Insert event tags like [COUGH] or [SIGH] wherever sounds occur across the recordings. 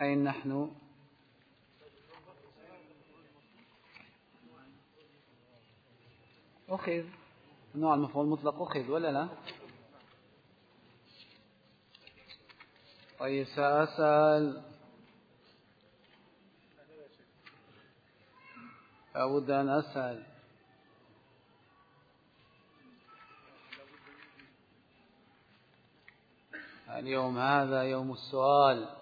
أين نحن؟ أخذ. نوع المفعول المطلق أخذ ولا لا؟ طيب سأسأل. أود أن أسأل. اليوم هذا يوم السؤال.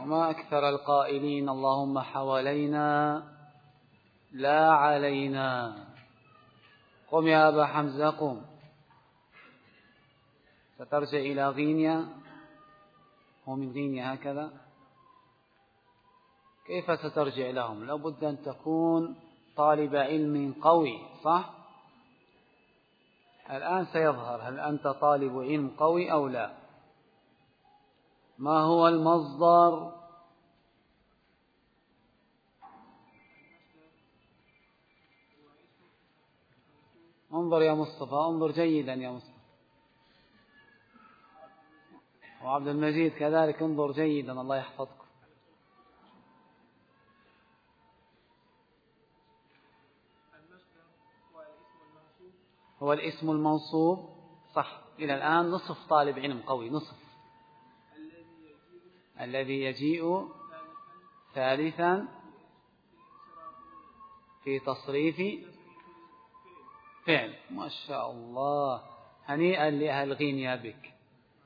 وما أكثر القائلين اللهم حوالينا لا علينا. قم يا أبا حمزة قم. سترجع إلى غينيا. هو من غينيا هكذا. كيف سترجع لهم؟ لابد أن تكون طالب علم قوي صح؟ الآن سيظهر هل أنت طالب علم قوي أو لا؟ ما هو المصدر؟ انظر يا مصطفى انظر جيدا يا مصطفى. وعبد المجيد كذلك انظر جيدا الله يحفظكم. هو الاسم المنصوب؟ صح. إلى الآن نصف طالب علم قوي نصف. الذي يجيء ثالثا في تصريف فعل. ما شاء الله. هنيئا لأهل غينيا بك.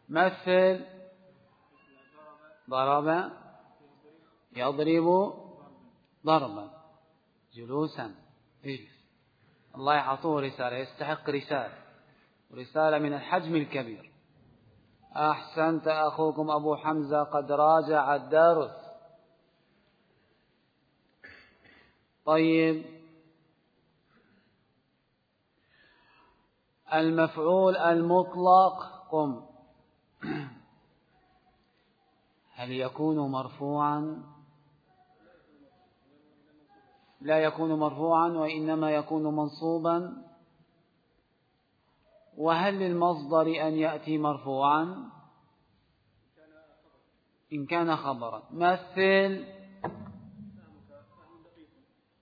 مثل ضرب يضرب ضربا جلوسا. اجلس. الله يعطوه رسالة يستحق رسالة. رسالة من الحجم الكبير. أحسنت أخوكم أبو حمزة قد راجع الدرس. طيب. المفعول المطلق قم هل يكون مرفوعا؟ لا يكون مرفوعا وإنما يكون منصوبا. وهل للمصدر أن يأتي مرفوعا؟ إن كان خبرا. مثل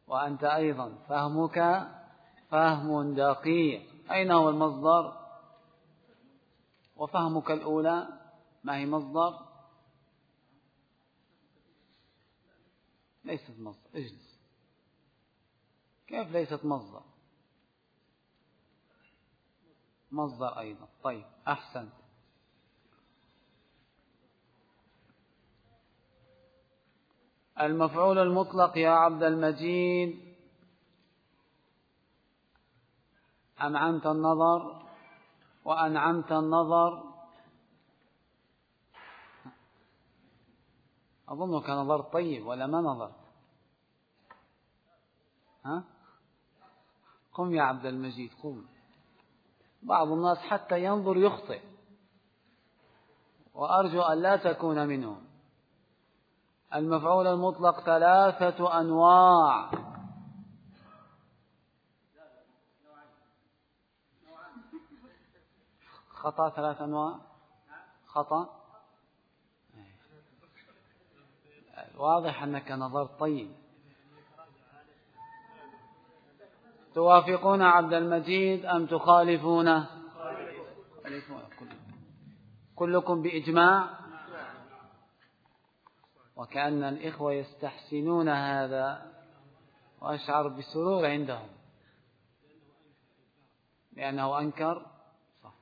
وأنت أيضا. فهمك فهم دقيق. أين هو المصدر؟ وفهمك الأولى. ما هي مصدر؟ ليست مصدر. اجلس. كيف ليست مصدر؟ مصدر أيضا. طيب أحسن المفعول المطلق يا عبد المجيد أنعمت النظر وأنعمت النظر. أظنك نظرت طيب ولا ما نظرت؟ ها؟ قم يا عبد المجيد قم. بعض الناس حتى ينظر يخطئ. وأرجو أن لا تكون منهم. المفعول المطلق ثلاثة أنواع. خطأ ثلاث أنواع؟ خطأ؟ واضح أنك نظرت. طيب. توافقون عبد المجيد أم تخالفونه كلكم بإجماع؟ وكأن الإخوة يستحسنون هذا وأشعر بسرور عندهم. لأنه أنكر. صح.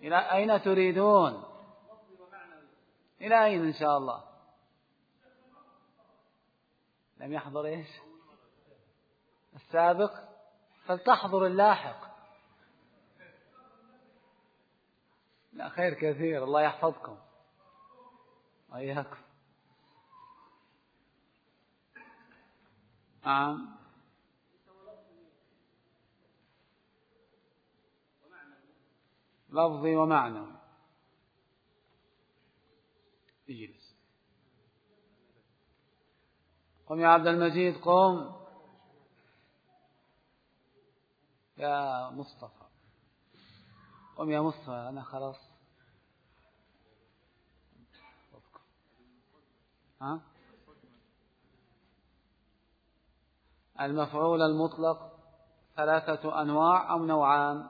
إلى أين تريدون؟ إلى أين إن شاء الله؟ لم يحضر إيش؟ السابق فلتحضر اللاحق. لا خير كثير الله يحفظكم. وإياكم نعم. لفظي ومعنوي اجلس. قم يا عبد المجيد قم. يا مصطفى. قم يا مصطفى أنا خلاص. ها؟ المفعول المطلق ثلاثة أنواع أو نوعان.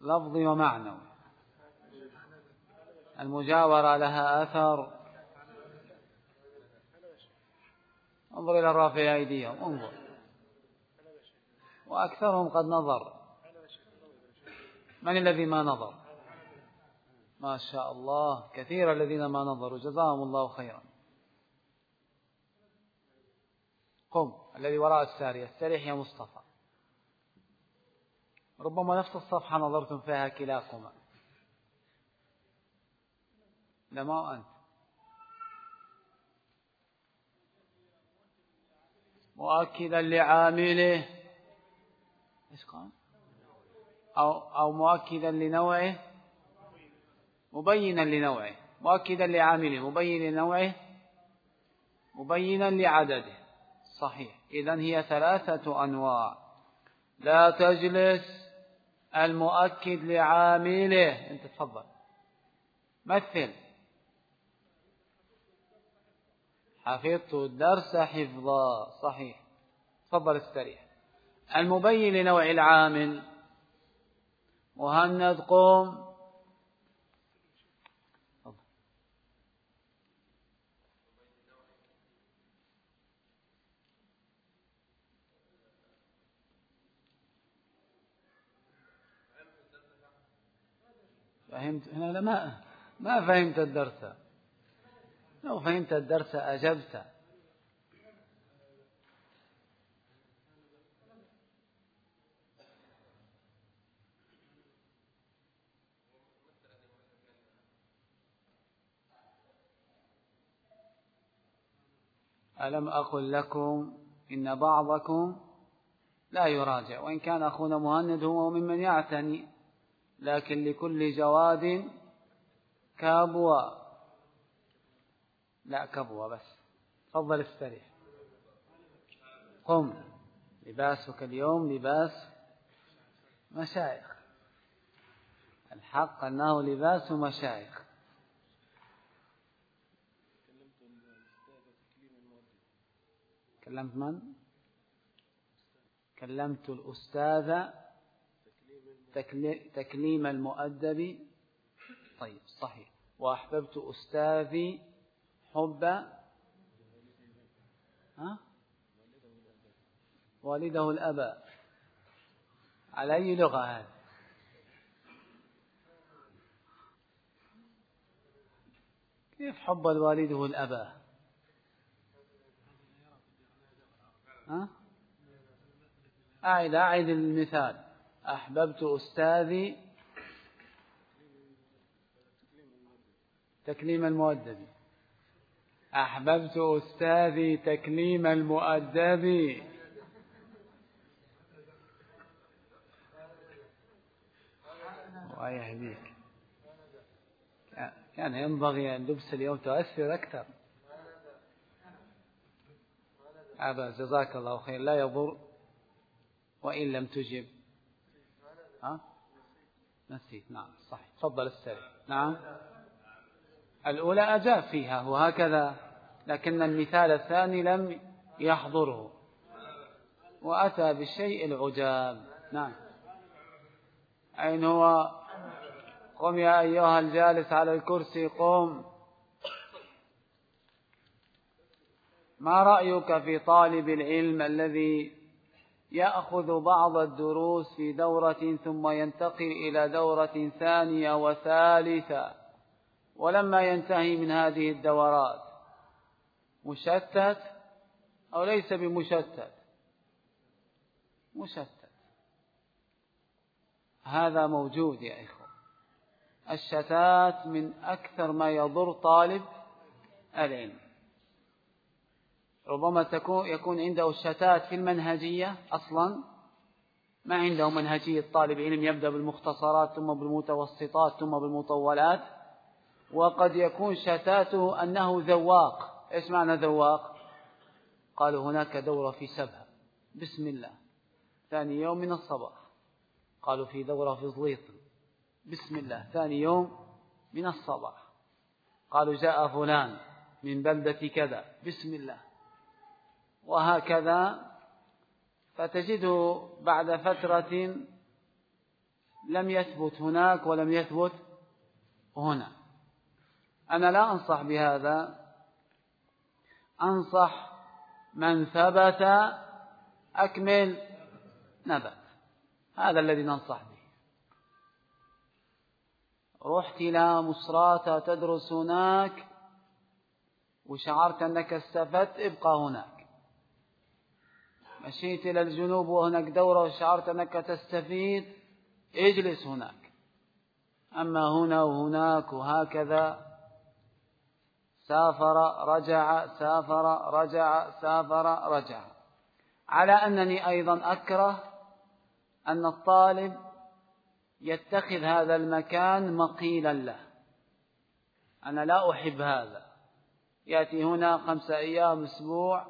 لفظي ومعنوي. المجاورة لها أثر انظر إلى الرافع أيديهم انظر. وأكثرهم قد نظر. من الذي ما نظر؟ ما شاء الله. كثير الذين ما نظروا. جزاهم الله خيرا. قم. الذي وراء السارية. استريح يا مصطفى. ربما نفس الصفحة نظرتم فيها كلاكما. لا ما أنت؟ مؤكدا لعامله. قال؟ أو أو مؤكدا لنوعه؟ مبينا لنوعه. مؤكدا لعامله. مبين لنوعه؟ مبينا لعدده. صحيح. إذا هي ثلاثة أنواع. لا تجلس. المؤكد لعامله. أنت تفضل. مثل. حفظت الدرس حفظا. صحيح. تفضل استريح. المبين لنوع العامل مهند قوم. فهمت؟ هنا لا ما ما فهمت الدرس. لو فهمت الدرس أجبت. ألم أقل لكم إن بعضكم لا يراجع وإن كان أخونا مهند هو ممن يعتني لكن لكل جواد كابوة لا كبوة بس. تفضل استريح. قم. لباسك اليوم لباس مشايخ. الحق أنه لباس مشايخ. كلمت من؟ كلمت الأستاذ تكليم المؤدب. طيب صحيح. وأحببت أستاذي حب. ها؟ والده الأباء على أي لغة هذه كيف حب والده الأباء ها؟ أعد أعد المثال. أحببت أستاذي تكليم المؤدب. أحببت أستاذي تكليم المؤدب. ويهديك كان ينبغي أن لبس اليوم تؤثر أكثر. هذا جزاك الله خير لا يضر وإن لم تجب. ها؟ نسيت نعم صحيح. تفضل السري نعم. الأولى أجاب فيها وهكذا لكن المثال الثاني لم يحضره. وأتى بالشيء العجاب. نعم. أين هو؟ قم يا أيها الجالس على الكرسي قم. ما رأيك في طالب العلم الذي يأخذ بعض الدروس في دورة ثم ينتقل إلى دورة ثانية وثالثة ولما ينتهي من هذه الدورات؟ مشتت أو ليس بمشتت؟ مشتت. هذا موجود يا إخوة. الشتات من أكثر ما يضر طالب العلم. ربما تكون يكون عنده الشتات في المنهجية أصلا. ما عنده منهجية طالب علم يبدأ بالمختصرات ثم بالمتوسطات ثم بالمطولات. وقد يكون شتاته أنه ذواق. إيش معنى ذواق؟ قالوا هناك دورة في سبها. بسم الله. ثاني يوم من الصباح. قالوا في دورة في زليط بسم الله. ثاني يوم من الصباح. قالوا جاء فلان من بلدة كذا. بسم الله. وهكذا فتجده بعد فترة لم يثبت هناك ولم يثبت هنا. أنا لا أنصح بهذا. أنصح من ثبت أكمل نبت. هذا الذي ننصح به. رحت إلى مصراتة تدرس هناك وشعرت أنك استفدت ابقى هناك. مشيت إلى الجنوب وهناك دورة وشعرت أنك تستفيد اجلس هناك. أما هنا وهناك وهكذا. سافر رجع سافر رجع سافر رجع. على أنني أيضا أكره أن الطالب يتخذ هذا المكان مقيلا له. أنا لا أحب هذا. يأتي هنا خمسة أيام أسبوع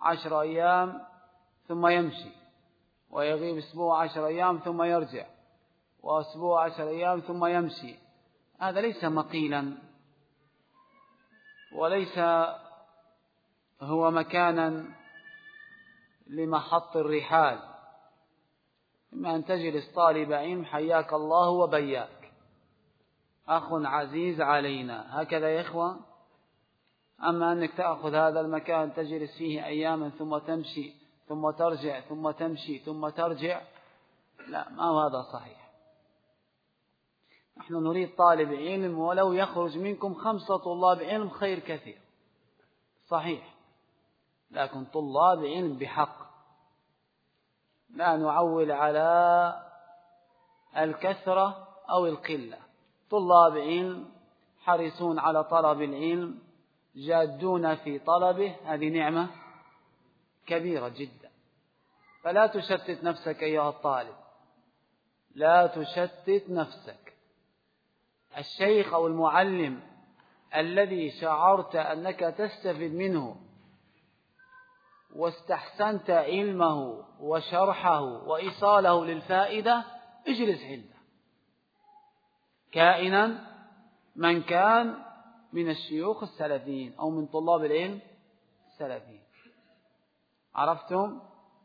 عشر أيام. ثم يمشي ويغيب أسبوع عشر أيام ثم يرجع وأسبوع عشر أيام ثم يمشي. هذا ليس مقيلا وليس هو مكانا لمحط الرحال. إما أن تجلس طالب علم حياك الله وبياك. أخ عزيز علينا. هكذا يا إخوة؟ أما أنك تأخذ هذا المكان تجلس فيه أياما ثم تمشي ثم ترجع ثم تمشي ثم ترجع. لا ما هذا صحيح. نحن نريد طالب علم ولو يخرج منكم خمسة طلاب علم خير كثير. صحيح. لكن طلاب علم بحق. لا نعول على الكثرة أو القلة. طلاب علم حريصون على طلب العلم جادون في طلبه. هذه نعمة كبيرة جدا. فلا تشتت نفسك أيها الطالب. لا تشتت نفسك. الشيخ أو المعلم الذي شعرت أنك تستفيد منه واستحسنت علمه وشرحه وإيصاله للفائدة اجلس عنده. كائنا من كان من الشيوخ السلفيين أو من طلاب العلم السلفيين. عرفتم؟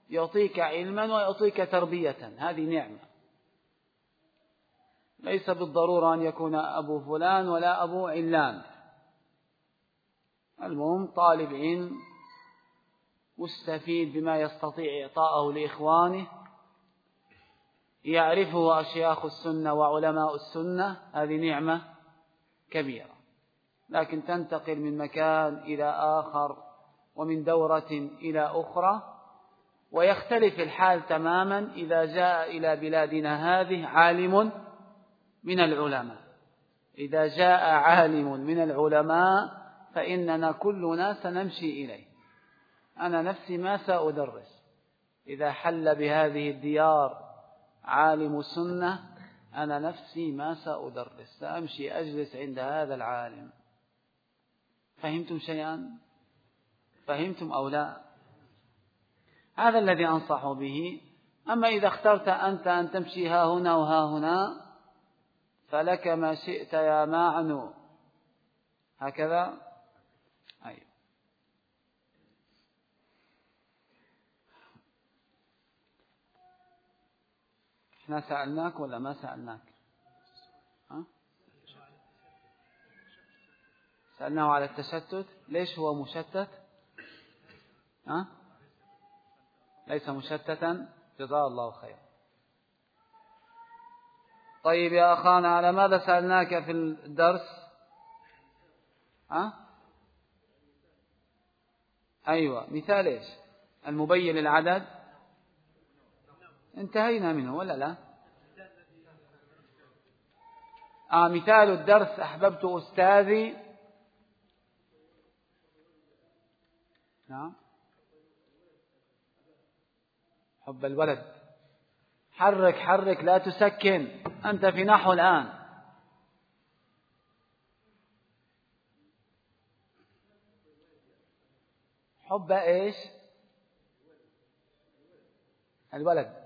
يعطيك علما ويعطيك تربية. هذه نعمة. ليس بالضرورة أن يكون أبو فلان ولا أبو علان المهم طالب علم مستفيد بما يستطيع إعطاءه لإخوانه. يعرفه أشياخ السنة وعلماء السنة. هذه نعمة كبيرة. لكن تنتقل من مكان إلى آخر ومن دورة إلى أخرى. ويختلف الحال تماما إذا جاء إلى بلادنا هذه عالم من العلماء. إذا جاء عالم من العلماء فإننا كلنا سنمشي إليه. أنا نفسي ما سأدرس. إذا حل بهذه الديار عالم سنة أنا نفسي ما سأدرس. سأمشي أجلس عند هذا العالم. فهمتم شيئا؟ فهمتم أو لا؟ هذا الذي أنصح به. أما إذا اخترت أنت أن تمشي ها هنا وها هنا فلك ما شئت يا معنو هكذا؟ أيوه إحنا سألناك ولا ما سألناك؟ سألناه على التشتت. ليش هو مشتت؟ ها؟ ليس مشتتا. جزاه الله خير طيب يا أخانا على ماذا سألناك في الدرس؟ ها؟ أيوة. مثال إيش؟ المبين للعدد انتهينا منه ولا لا؟ آه مثال الدرس. أحببت أستاذي. نعم. حب الولد. حرك حرك لا تسكن. أنت في نحو الآن. حب إيش؟ الولد.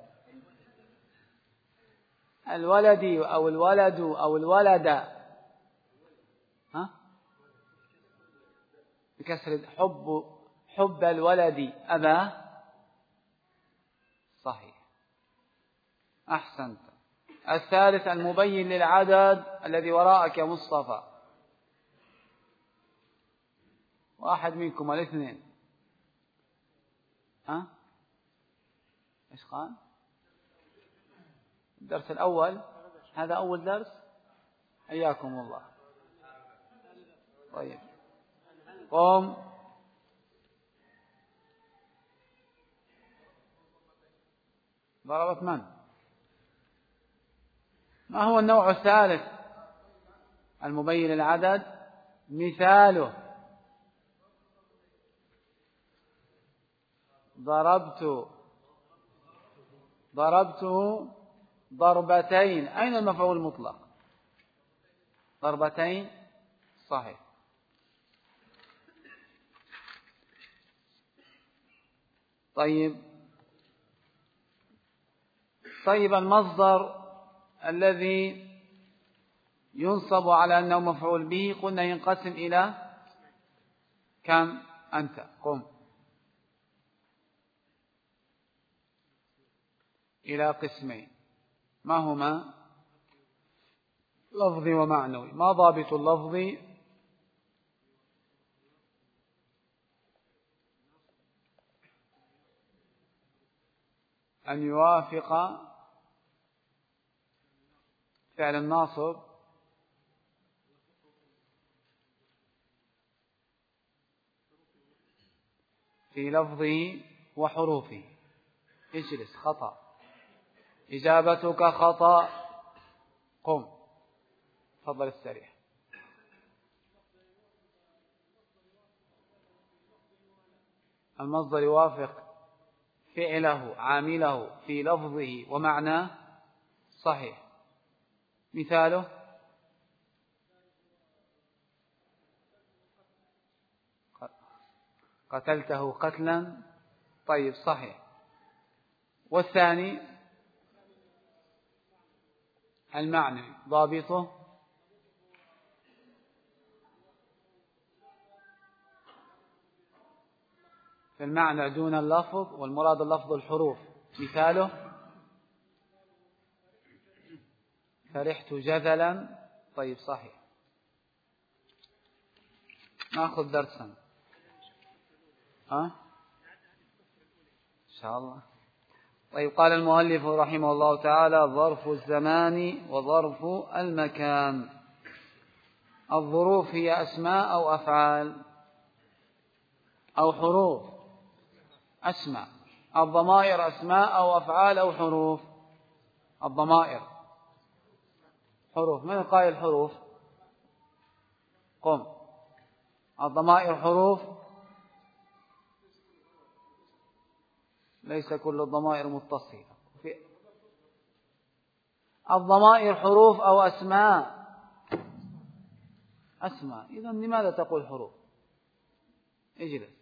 الولد أو الولد أو الولد. ها؟ بكسر حب حب الولد. أبا صحيح أحسنت. الثالث المبين للعدد الذي وراءك يا مصطفى. واحد منكم الاثنين. ها؟ إيش قال؟ الدرس الأول. هذا أول درس؟ حياكم الله. طيب. قم. ضربت من؟ ما هو النوع الثالث؟ المبين العدد مثاله. ضربت ضربته ضربتين. أين المفعول المطلق؟ ضربتين؟ صحيح. طيب. طيب المصدر الذي ينصب على أنه مفعول به قلنا ينقسم إلى كم؟ أنت. قم. إلى قسمين. ما هما؟ لفظي ومعنوي ما ضابط اللفظ؟ أن يوافق فعل الناصب في لفظه وحروفه. اجلس خطأ. إجابتك خطأ. قم. تفضل استريح المصدر يوافق فعله عامله في لفظه ومعناه صحيح. مثاله؟ قتلته قتلا؟ طيب صحيح. والثاني؟ المعنى. ضابطه؟ في المعنى دون اللفظ والمراد اللفظ الحروف. مثاله؟ فرحت جذلا. طيب صحيح. ناخذ درسا. ها؟ إن شاء الله. طيب قال المؤلف رحمه الله تعالى ظرف الزمان وظرف المكان. الظروف هي أسماء أو أفعال أو حروف؟ أسماء. الضمائر أسماء أو أفعال أو حروف؟ الضمائر. حروف من قائل حروف قم. الضمائر حروف ليس كل الضمائر متصلة. في الضمائر حروف أو أسماء. أسماء. إذا لماذا تقول حروف؟ اجلس.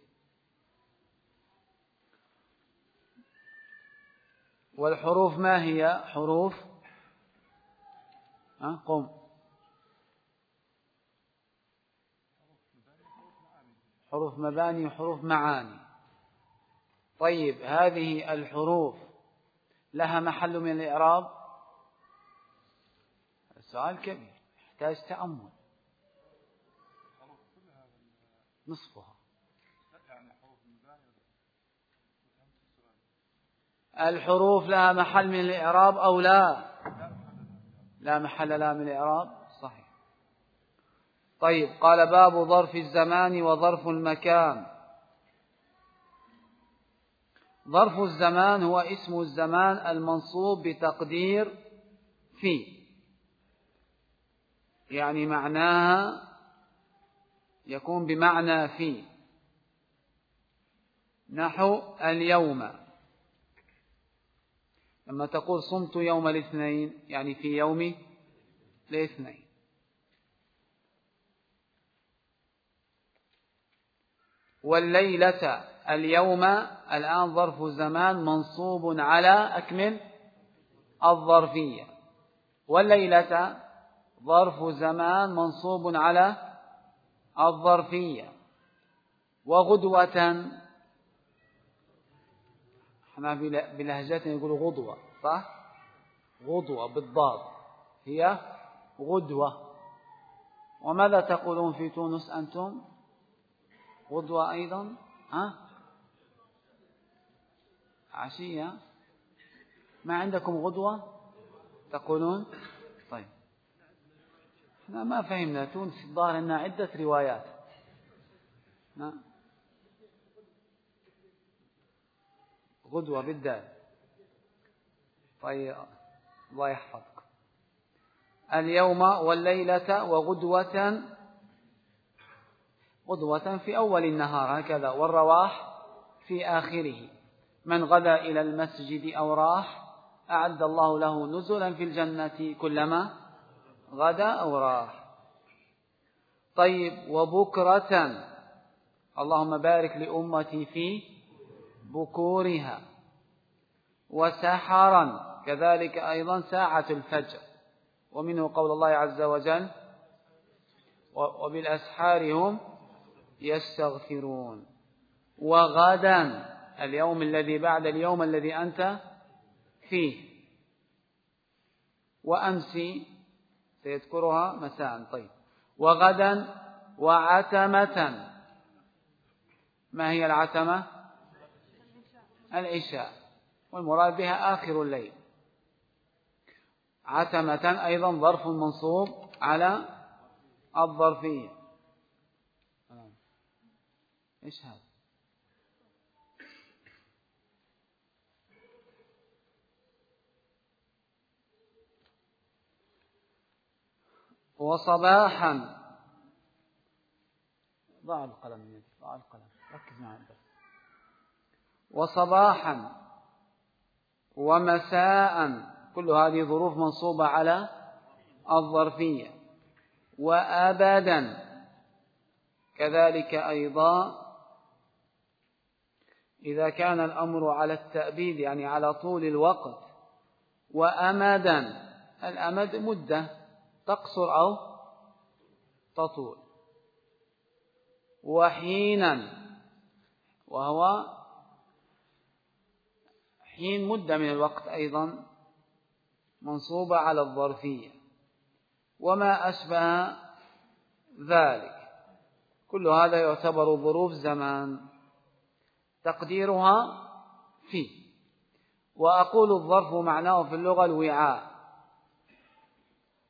والحروف ما هي؟ حروف أه؟ قم حروف مباني وحروف معاني. طيب هذه الحروف لها محل من الإعراب؟ السؤال كبير يحتاج تأمل. نصفها. الحروف لها محل من الإعراب أو لا؟ لا محل لها من الإعراب صحيح. طيب قال باب ظرف الزمان وظرف المكان. ظرف الزمان هو اسم الزمان المنصوب بتقدير في. يعني معناها يكون بمعنى في. نحو اليوم. لما تقول صمت يوم الاثنين يعني في يوم الاثنين. والليلة اليوم الآن ظرف زمان منصوب على أكمل الظرفية. والليلة ظرف زمان منصوب على الظرفية. وغدوة إحنا بلهجتنا يقول غدوة صح؟ غدوة بالضاد هي غدوة. وماذا تقولون في تونس أنتم؟ غدوة أيضا ها؟ عشية. ما عندكم غدوة؟ تقولون؟ طيب. إحنا ما فهمنا تونس الظاهر لنا عدة روايات. نعم غدوة بالدال طيب الله يحفظك. اليوم والليلة وغدوة غدوة في أول النهار هكذا والرواح في آخره. من غدا إلى المسجد أو راح أعد الله له نزلا في الجنة كلما غدا أو راح. طيب وبكرة اللهم بارك لأمتي في بكورها وسحرا كذلك أيضا ساعة الفجر. ومنه قول الله عز وجل وبالأسحار هم يستغفرون. وغدا اليوم الذي بعد اليوم الذي أنت فيه. وأمس سيذكرها مساء. طيب. وغدا وعتمة. ما هي العتمة؟ العشاء والمراد بها آخر الليل. عتمة أيضا ظرف منصوب على الظرفية. إيش هذا؟ وصباحا. ضع القلم ضع القلم. ركز معي وصباحا ومساء كل هذه ظروف منصوبة على الظرفية. وأبدا كذلك أيضا إذا كان الأمر على التأبيد يعني على طول الوقت. وأمدا الأمد مدة تقصر أو تطول. وحينا وهو حين مدة من الوقت أيضا منصوبة على الظرفية وما أشبه ذلك. كل هذا يعتبر ظروف زمان تقديرها في وأقول الظرف معناه في اللغة الوعاء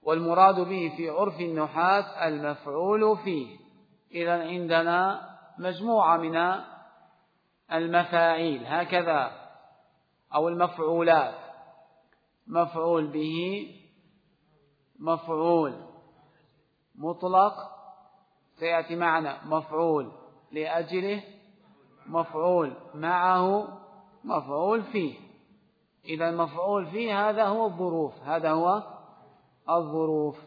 والمراد به في عرف النحاة المفعول فيه. إذا عندنا مجموعة من المفاعيل هكذا أو المفعولات. مفعول به مفعول. مطلق. سيأتي معنا مفعول لأجله. مفعول معه. مفعول فيه. إذا المفعول فيه هذا هو الظروف. هذا هو الظروف.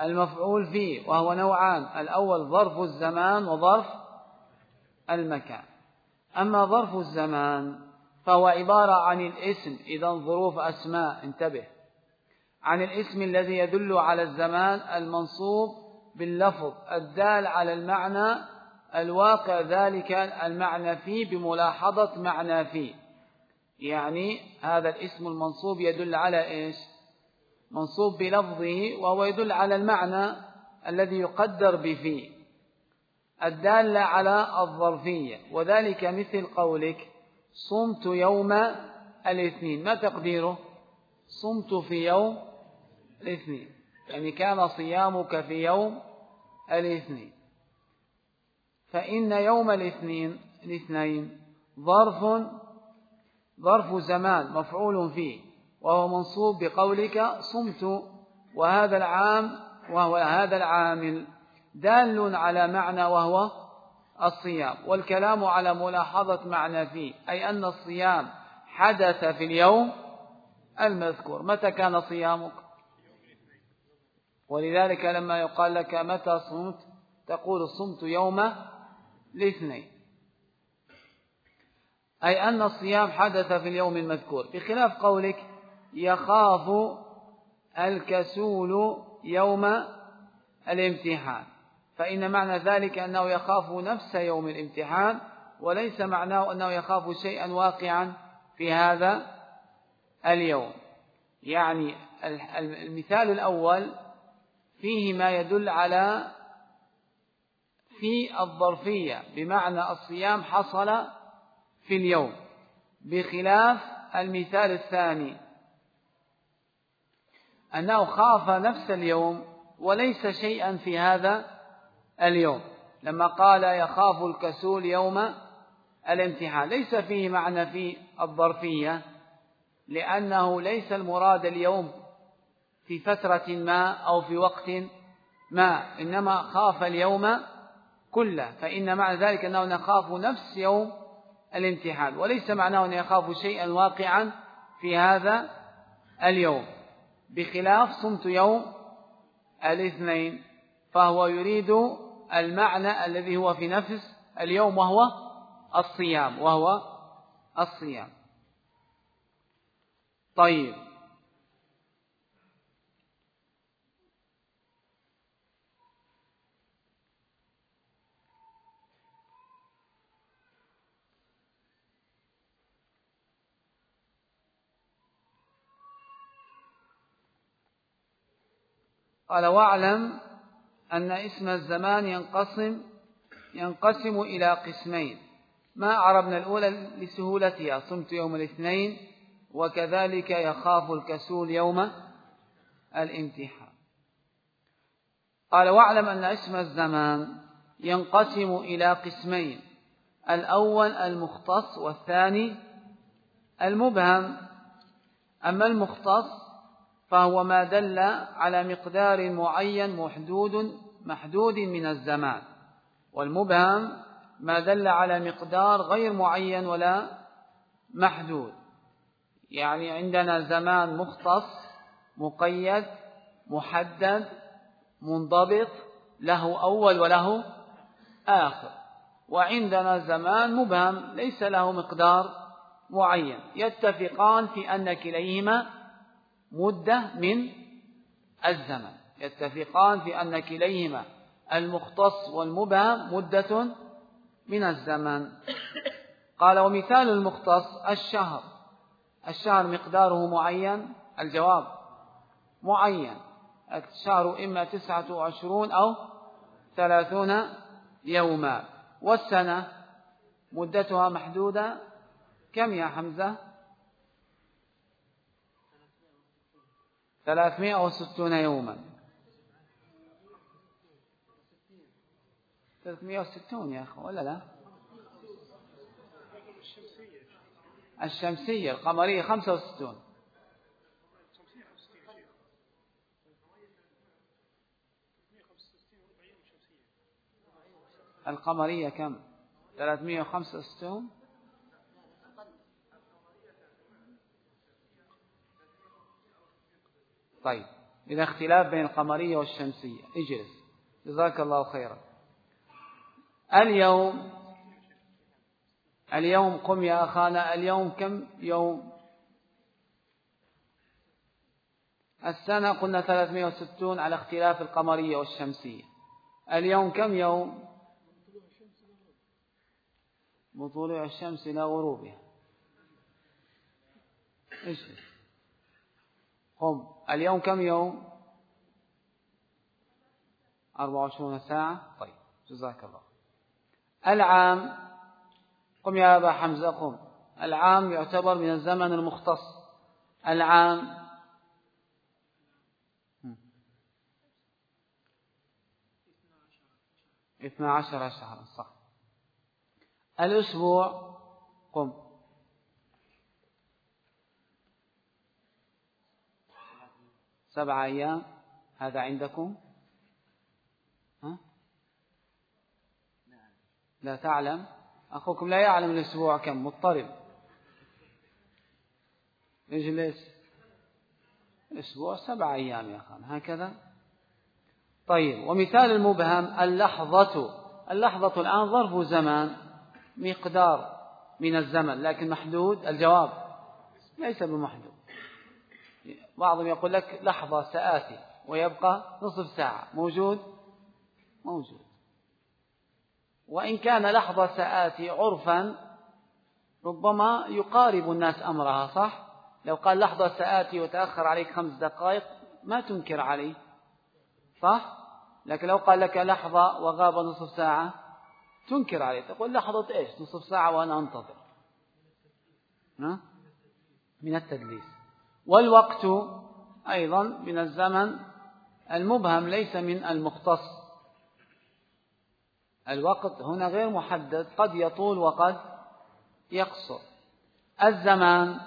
المفعول فيه وهو نوعان. الأول ظرف الزمان وظرف المكان. أما ظرف الزمان فهو عبارة عن الاسم إذا ظروف أسماء انتبه. عن الاسم الذي يدل على الزمان المنصوب باللفظ الدال على المعنى الواقع ذلك المعنى فيه بملاحظة معنى فيه. يعني هذا الاسم المنصوب يدل على إيش؟ منصوب بلفظه وهو يدل على المعنى الذي يقدر بفيه الدالة على الظرفية وذلك مثل قولك صمت يوم الاثنين. ما تقديره؟ صمت في يوم الاثنين. يعني كان صيامك في يوم الاثنين. فإن يوم الاثنين الاثنين ظرف ظرف زمان مفعول فيه وهو منصوب بقولك صمت وهذا العام وهو هذا العامل. دال على معنى وهو الصيام والكلام على ملاحظة معنى فيه أي أن الصيام حدث في اليوم المذكور. متى كان صيامك؟ ولذلك لما يقال لك متى صمت تقول صمت يوم الاثنين. أي أن الصيام حدث في اليوم المذكور. بخلاف قولك يخاف الكسول يوم الامتحان. فإن معنى ذلك أنه يخاف نفس يوم الامتحان وليس معناه أنه يخاف شيئا واقعا في هذا اليوم. يعني المثال الأول فيه ما يدل على في الظرفية بمعنى الصيام حصل في اليوم. بخلاف المثال الثاني أنه خاف نفس اليوم وليس شيئا في هذا اليوم. لما قال يخاف الكسول يوم الامتحان. ليس فيه معنى في الظرفية لأنه ليس المراد اليوم في فترة ما أو في وقت ما إنما خاف اليوم كله. فإن معنى ذلك أنه نخاف نفس يوم الامتحان. وليس معناه أن يخاف شيئا واقعا في هذا اليوم. بخلاف صمت يوم الاثنين فهو يريد المعنى الذي هو في نفس اليوم وهو الصيام وهو الصيام. طيب. قال واعلم أن اسم الزمان ينقسم ينقسم إلى قسمين. ما عربنا الأولى لسهولتها صمت يوم الاثنين وكذلك يخاف الكسول يوم الامتحان قال واعلم أن اسم الزمان ينقسم إلى قسمين الأول المختص والثاني المبهم. أما المختص فهو ما دل على مقدار معين محدود محدود من الزمان. والمبهم ما دل على مقدار غير معين ولا محدود. يعني عندنا زمان مختص مقيد محدد منضبط له أول وله آخر. وعندنا زمان مبهم ليس له مقدار معين. يتفقان في أن كليهما مدة من الزمن. يتفقان في أن كليهما المختص والمبهم مدة من الزمن. قال ومثال المختص الشهر. الشهر مقداره معين؟ الجواب معين. الشهر إما تسعة وعشرون أو ثلاثون يوما. والسنة؟ مدتها محدودة. كم يا حمزة؟ ثلاثمائة وستون يوما. ثلاثمائة وستون يا أخي ولا لا؟ الشمسية القمرية خمسة وستون. القمرية كم؟ ثلاثمائة وخمسة وستون. طيب. إذا اختلاف بين القمرية والشمسية. اجلس. جزاك الله خيرا. اليوم اليوم قم يا أخانا. اليوم كم؟ يوم. السنة قلنا 360 على اختلاف القمرية والشمسية. اليوم كم يوم؟ من طلوع الشمس إلى غروبها. اجلس. قم. اليوم كم يوم؟ أربعة وعشرون ساعة. طيب جزاك الله. العام قم يا أبا حمزة قم. العام يعتبر من الزمن المختص. العام اثنا عشر شهرا صح. الأسبوع قم. سبع أيام هذا عندكم؟ ها؟ لا تعلم. أخوكم لا يعلم الأسبوع كم مضطرب. اجلس. أسبوع سبع أيام يا أخوان هكذا. طيب ومثال المبهم اللحظة. اللحظة الآن ظرف زمان مقدار من الزمن لكن محدود. الجواب ليس بمحدود. بعضهم يقول لك لحظة سآتي ويبقى نصف ساعة. موجود؟ موجود. وإن كان لحظة سآتي عرفا ربما يقارب الناس أمرها صح؟ لو قال لحظة سآتي وتأخر عليك خمس دقائق ما تنكر عليه. صح؟ لكن لو قال لك لحظة وغاب نصف ساعة تنكر عليه. تقول لحظة إيش؟ نصف ساعة وأنا أنتظر. ها؟ من التدليس. والوقت أيضا من الزمن المبهم ليس من المختص. الوقت هنا غير محدد قد يطول وقد يقصر. الزمان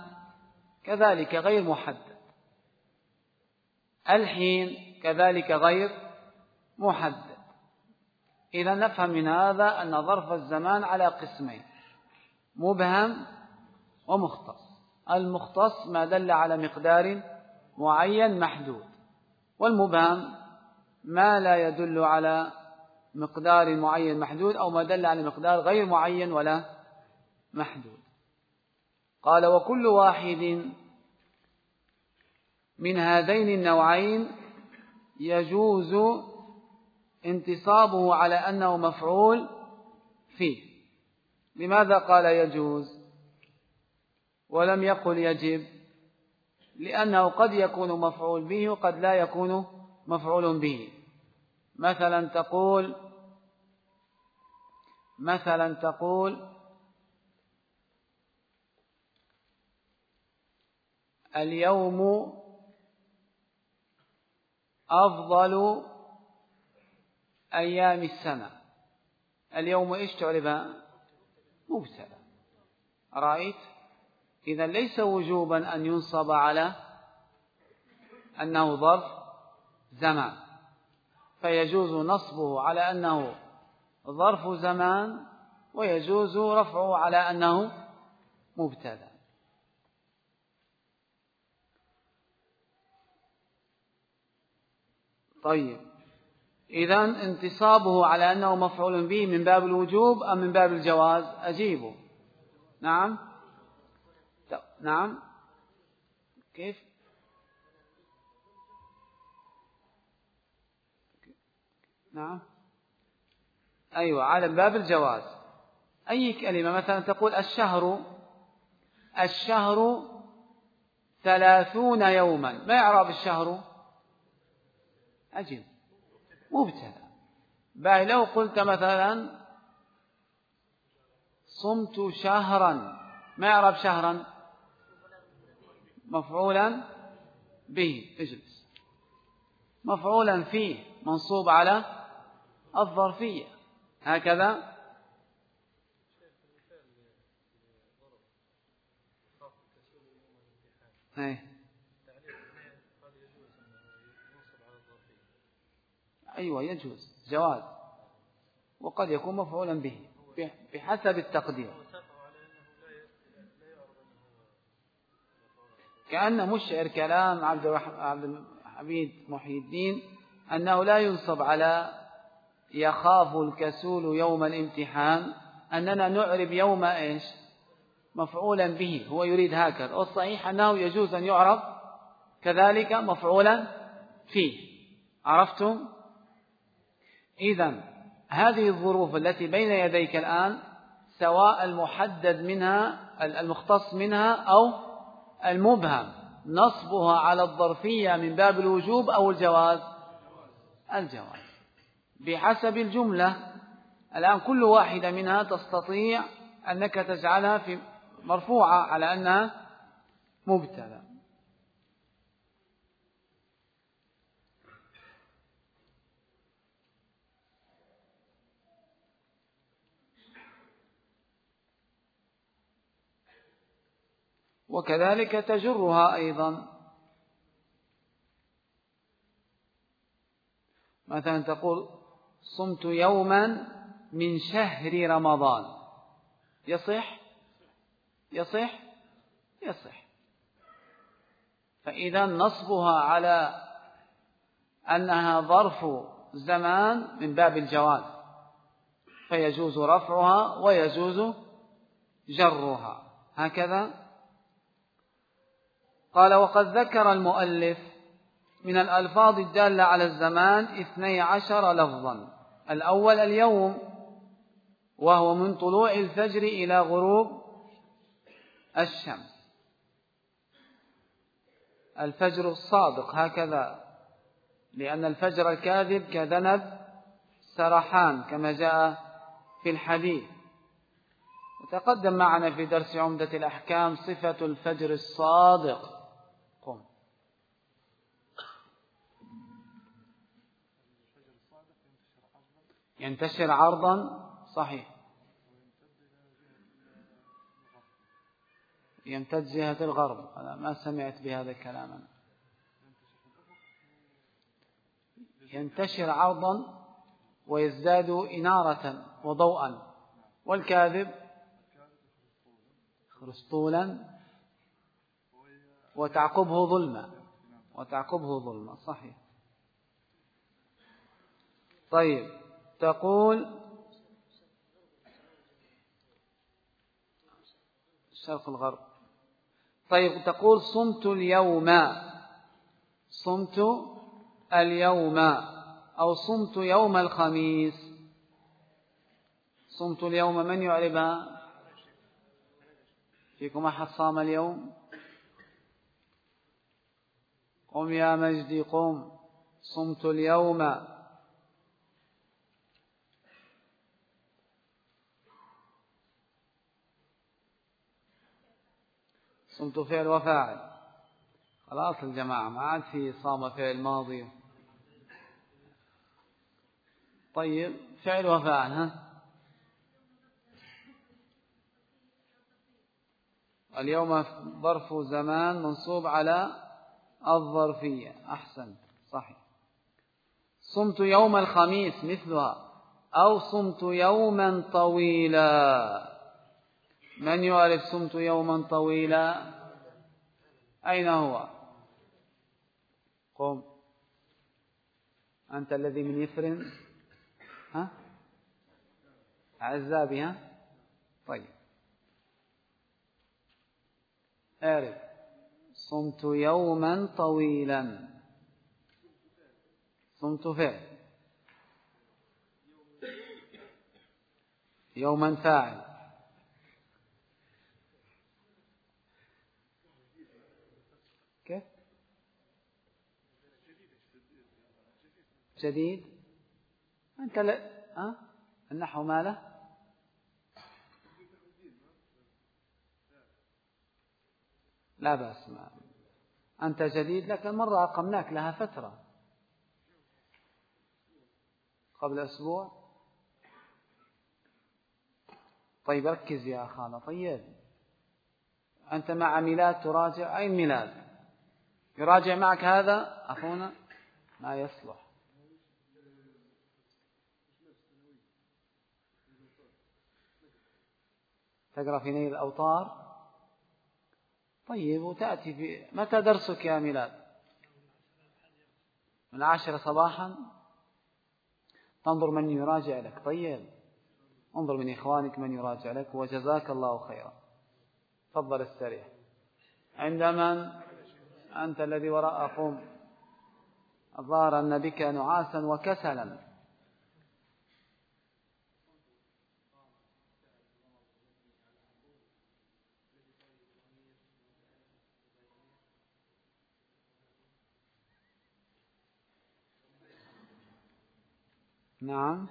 كذلك غير محدد. الحين كذلك غير محدد. إذا نفهم من هذا أن ظرف الزمان على قسمين مبهم ومختص. المختص ما دل على مقدار معين محدود والمبهم ما لا يدل على مقدار معين محدود أو ما دل على مقدار غير معين ولا محدود. قال وكل واحد من هذين النوعين يجوز انتصابه على أنه مفعول فيه. لماذا قال يجوز؟ ولم يقل يجب لأنه قد يكون مفعول به وقد لا يكون مفعول به. مثلا تقول مثلا تقول اليوم أفضل أيام السنة. اليوم إيش تعربها مبتدا رأيت؟ إذا ليس وجوبا أن ينصب على أنه ظرف زمان فيجوز نصبه على أنه ظرف زمان ويجوز رفعه على أنه مبتدأ. طيب إذا انتصابه على أنه مفعول به من باب الوجوب أم من باب الجواز؟ أجيبه. نعم. نعم. كيف؟ نعم. أيوة على باب الجواز. أي كلمة مثلا تقول الشهر الشهر ثلاثون يوما. ما يعرف الشهر؟ أجل مبتدأ. باي لو قلت مثلا صمت شهرا ما يعرف شهرا؟ مفعولا به. اجلس. مفعولا فيه منصوب على الظرفية. هكذا. إيه. أيوة يجوز. جواز. وقد يكون مفعولا به. بحسب التقدير. كأن مشعر كلام عبد عبد الحميد محي الدين أنه لا ينصب على يخاف الكسول يوم الامتحان أننا نعرب يوم إيش؟ مفعولا به هو يريد هكذا. والصحيح أنه يجوز أن يعرب كذلك مفعولا فيه. عرفتم؟ إذا هذه الظروف التي بين يديك الآن سواء المحدد منها المختص منها أو المبهم نصبها على الظرفية من باب الوجوب أو الجواز؟ الجواز. بحسب الجملة الآن كل واحدة منها تستطيع أنك تجعلها في مرفوعة على أنها مبتلى وكذلك تجرها أيضا. مثلا تقول صمت يوما من شهر رمضان. يصح؟ يصح؟ يصح. فإذا نصبها على أنها ظرف زمان من باب الجواز. فيجوز رفعها ويجوز جرها. هكذا؟ قال وقد ذكر المؤلف من الألفاظ الدالة على الزمان اثني عشر لفظا. الأول اليوم وهو من طلوع الفجر إلى غروب الشمس. الفجر الصادق هكذا لأن الفجر الكاذب كذنب سرحان كما جاء في الحديث. وتقدم معنا في درس عمدة الأحكام صفة الفجر الصادق قم ينتشر عرضا صحيح. يمتد جهة الغرب. أنا ما سمعت بهذا الكلام. أنا. ينتشر عرضا ويزداد إنارة وضوءا. والكاذب خرسطولا وتعقبه ظلمة وتعقبه ظلمة صحيح. طيب. تقول شرق الغرب. طيب تقول صمت اليوم. صمت اليوم أو صمت يوم الخميس. صمت اليوم من يعربها؟ فيكم أحد صام اليوم؟ قم يا مجدي قم. صمت اليوم. صمت فعل وفاعل. خلاص الجماعة ما عاد في صام فعل ماضي. طيب فعل وفاعل ها؟ اليوم ظرف زمان منصوب على الظرفية. أحسن صحيح. صمت يوم الخميس مثلها أو صمت يوما طويلا. من يعرف صمت يوما طويلا؟ أين هو؟ قم. أنت الذي من يفرن ها؟ عزابي ها؟ طيب. أعرف. صمت يوما طويلا. صمت فعل. يوما فاعل كيف جديد؟ أنت لا أه؟ النحو ماله لا بأس ما. أنت جديد لكن مرة أقمناك لها فترة. قبل أسبوع. طيب ركز يا أخانا طيب. أنت مع ميلاد تراجع؟ أي ميلاد؟ يراجع معك هذا؟ أخونا؟ ما يصلح. تقرأ في نيل الأوطار. طيب وتأتي في متى درسك يا ميلاد؟ من العاشرة صباحا؟ تنظر من يراجع لك. طيب انظر من إخوانك من يراجع لك وجزاك الله خيرا. تفضل استريح عند من؟ أنت الذي وراء قوم الظاهر أن بك نعاسا وكسلا. نعم.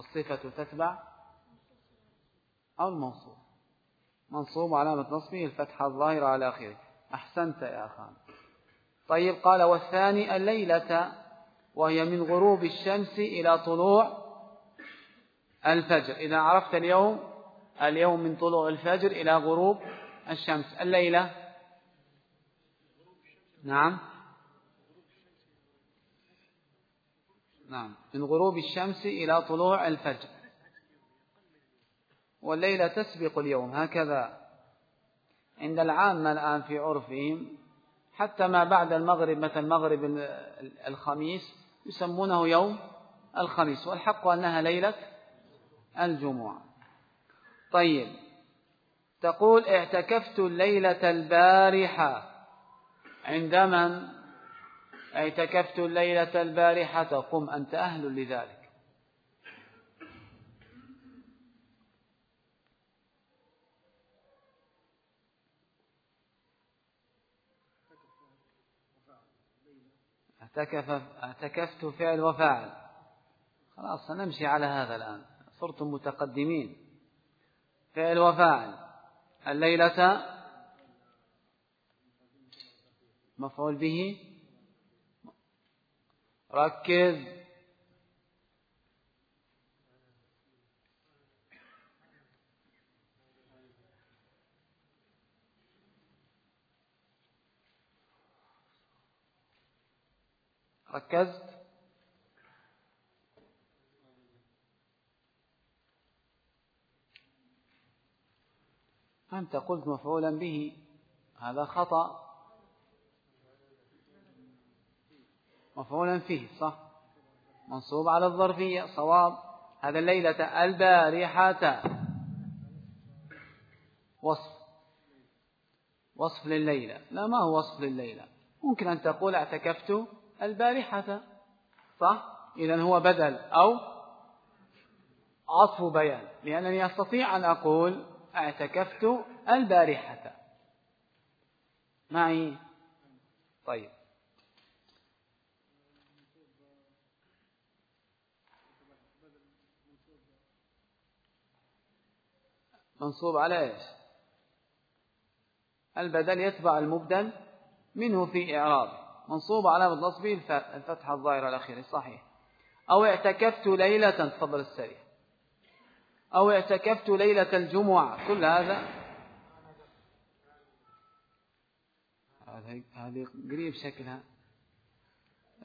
والصفة تتبع أو الموصوف منصوب علامة نصبه الفتحة الظاهرة على آخره. أحسنت يا أخان طيب قال والثاني الليلة وهي من غروب الشمس إلى طلوع الفجر. إذا عرفت اليوم اليوم من طلوع الفجر إلى غروب الشمس. الليلة؟ نعم. نعم. من غروب الشمس إلى طلوع الفجر. والليلة تسبق اليوم. هكذا. عند العامة الآن في عرفهم حتى ما بعد المغرب مثل مغرب الخميس يسمونه يوم الخميس والحق أنها ليلة الجمعة. طيب تقول اعتكفت الليلة البارحة. عند من اعتكفت الليلة البارحة قم أنت أهل لذلك. اعتكف اعتكفت فعل وفاعل. خلاص سنمشي على هذا الآن. صرتم متقدمين. فعل وفاعل. الليلة مفعول به. ركز. ركزت. أنت قلت مفعولا به. هذا خطأ. مفعولا فيه صح؟ منصوب على الظرفية صواب. هذا الليلة البارحة. وصف. وصف لليلة لا ما هو وصف لليلة ممكن أن تقول أعتكفت. البارحة صح؟ إذا هو بدل أو عطف بيان. لأنني أستطيع أن أقول اعتكفت البارحة. معي؟ طيب. منصوب على إيش؟ البدل يتبع المبدل منه في إعراب منصوب علامة نصبه الفتحة الظاهرة الأخيرة صحيح. أو اعتكفت ليلة تفضل السريع. أو اعتكفت ليلة الجمعة. كل هذا هذه قريب شكلها.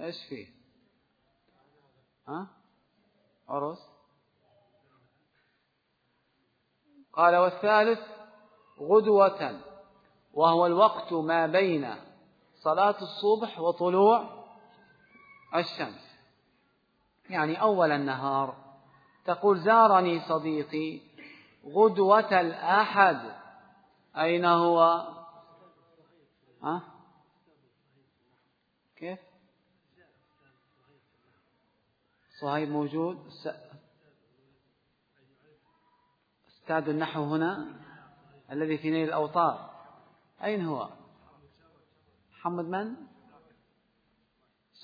إيش فيه ها؟ عرس قال والثالث غدوة وهو الوقت ما بين صلاة الصبح وطلوع الشمس. يعني أول النهار تقول زارني صديقي غدوة الأحد. أين هو؟ ها؟ كيف؟ صهيب موجود؟ أستاذ النحو هنا الذي في نيل الأوطار. أين هو؟ محمد من؟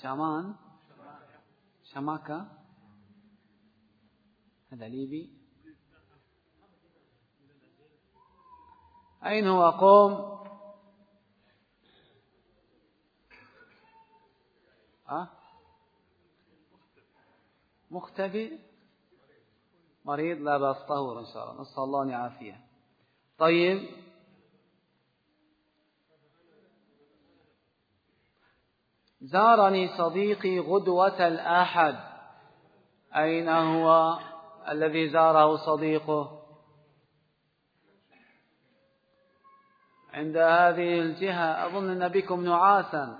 شامان. شماكة. هذا ليبي. أين هو قوم؟ أه؟ مختفي. مريض. لا بأس طهور إن شاء الله. نسأل الله أن يعافيه. طيب. زارني صديقي غدوة الأحد. أين هو الذي زاره صديقه؟ عند هذه الجهة أظن أن بكم نعاسا.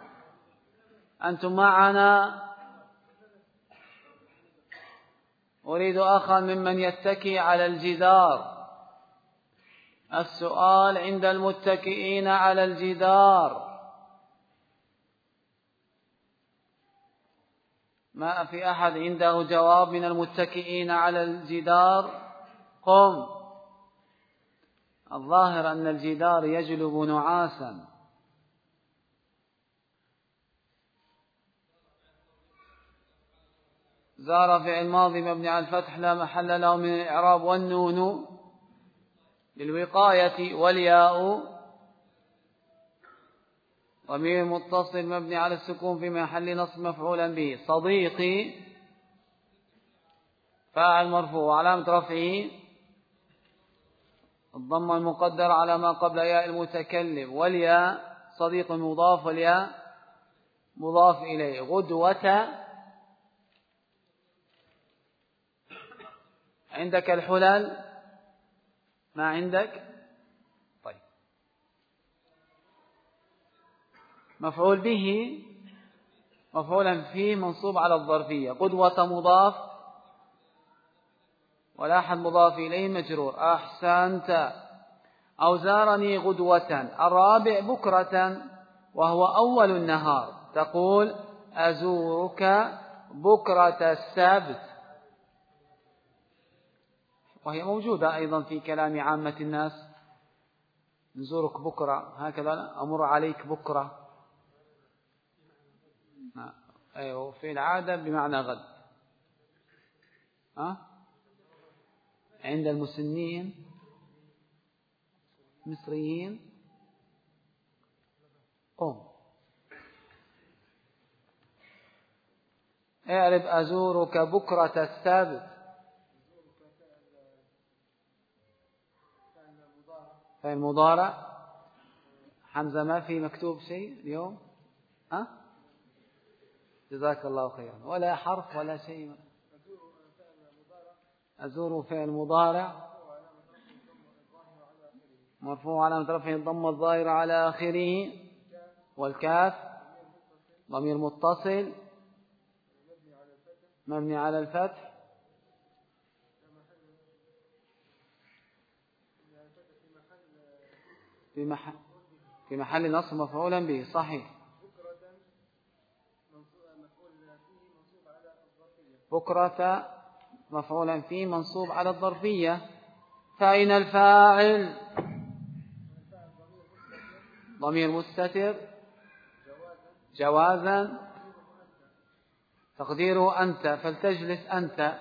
أنتم معنا؟ أريد أخا ممن يتكي على الجدار. السؤال عند المتكئين على الجدار. ما في أحد عنده جواب من المتكئين على الجدار؟ قم. الظاهر أن الجدار يجلب نعاسا. زار فعل ماضي مبني على الفتح لا محل له من الإعراب والنون للوقاية والياء. ضمير متصل مبني على السكون في محل نصب مفعولا به. صديقي فاعل مرفوع وعلامة رفعه. الضم المقدر على ما قبل ياء المتكلم. والياء صديق مضاف والياء مضاف إليه. غدوة. عندك الحلل؟ ما عندك طيب مفعول به مفعولا فيه منصوب على الظرفية. قدوة مضاف ولا أحد مضاف إليه مجرور. أحسنت. أو زارني غدوة. الرابع بكرة وهو أول النهار. تقول أزورك بكرة السبت. وهي موجودة أيضا في كلام عامة الناس. نزورك بكرة. هكذا أمر عليك بكرة. أيوه في العادة بمعنى غد. أه؟ عند المسنين مصريين قم اعرف أزورك بكرة السبت. فالمضارع حمزة ما في مكتوب شيء اليوم؟ ها؟ جزاك الله خيرا. ولا حرف ولا شيء. أزور فعل مضارع. مرفوع على رفعه الضم الظاهر على آخره. والكاف. ضمير متصل. مبني على الفتح. في محل في محل نصب مفعولا به. صحيح. بكرة مفعولا فيه منصوب على الظرفية. فأين الفاعل؟ ضمير مستتر. جوازا. تقديره أنت فلتجلس أنت.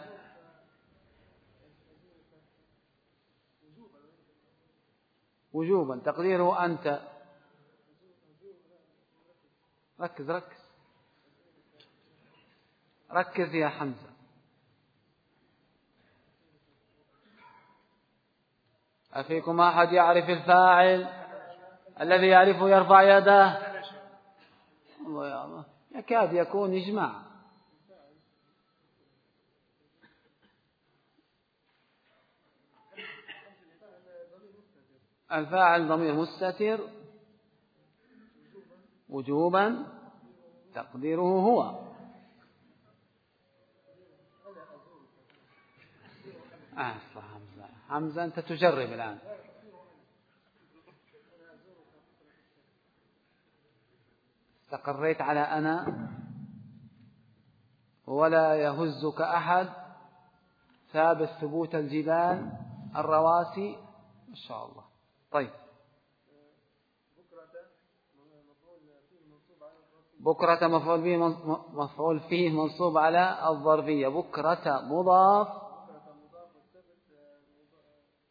وجوبا تقديره أنت. ركز ركز. ركز يا حمزة. أفيكم أحد يعرف الفاعل؟ الذي يعرفه يرفع يده؟ الله يا الله. يكاد يكون إجماع. الفاعل ضمير مستتر. وجوبا تقديره هو. آه حمزة. حمزة أنت تجرب الآن. استقريت على أنا. ولا يهزك أحد. ثابت ثبوت الجبال الرواسي. ما شاء الله. طيب. بكرة مفعول فيه منصوب على الظرفية. بكرة مضاف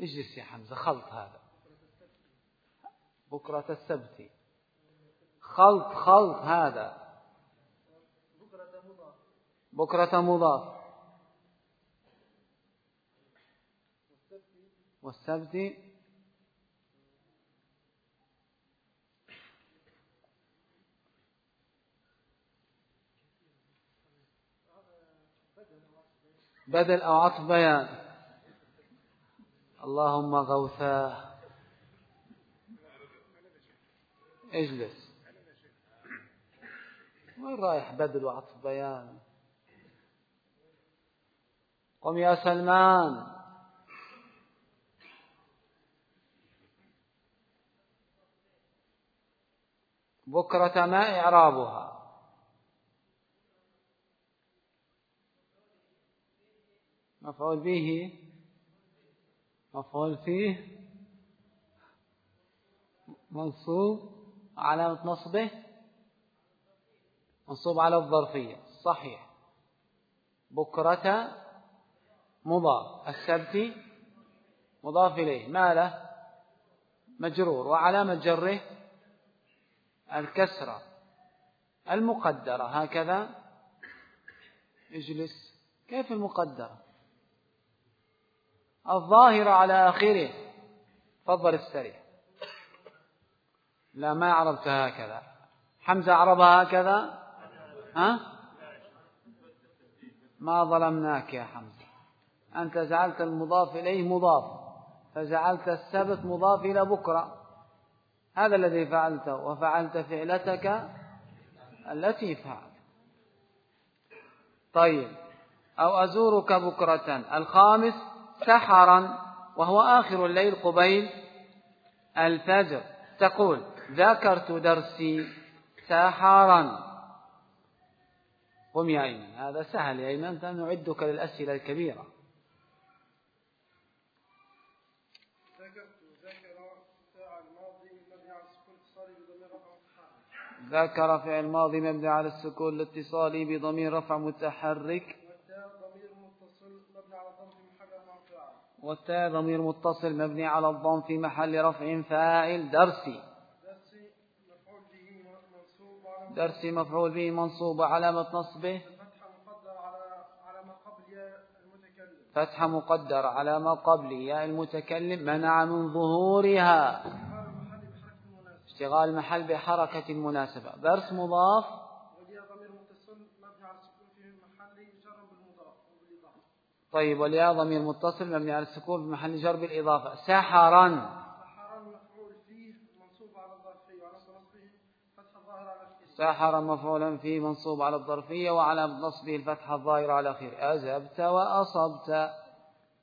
اجلس يا حمزة خلط هذا. بكرة السبت. خلط خلط هذا. بكرة مضاف. والسبت. بدل أو عطف بيان. اللهم غوثاه اجلس. وين رايح بدل وعطف بيان قم يا سلمان. بكرة ما إعرابها؟ مفعول به مفعول فيه منصوب علامة نصبه منصوب على الظرفية. صحيح. بكرة مضاف. السبت مضاف إليه. ما له؟ مجرور. وعلامة جره الكسرة المقدرة. هكذا اجلس كيف المقدرة؟ الظاهرة على آخره. فضل السريع لا ما عرفتها هكذا. حمزة عربها هكذا؟ ها؟ ما ظلمناك يا حمزة. أنت جعلت المضاف إليه مضاف. فجعلت السبت مضاف إلى بكرة. هذا الذي فعلته وفعلت فعلتك التي فعلت. طيب أو أزورك بكرة. الخامس سحرا وهو آخر الليل قبيل الفجر. تقول ذكرت درسي سحرا. قم يا أيمن هذا سهل يا أيمن نعدك للأسئلة الكبيرة. ذكر فعل ماضي مبني على السكون الاتصالي بضمير رفع متحرك. والتاء ضمير متصل مبني على الضم في محل رفع فاعل درسي درسي مفعول به منصوب علامة نصبه. فتحة مقدرة على ما قبل ياء المتكلم منع من ظهورها. اشتغال المحل بحركة المناسبة درس مضاف طيب والياء ضمير متصل مبني على السكون في محل جر بالإضافة. سحرا سحر مفعولا فيه منصوب على الظرفية وعلى نصبه الفتحة الظاهرة على خير أجبت وأصبت.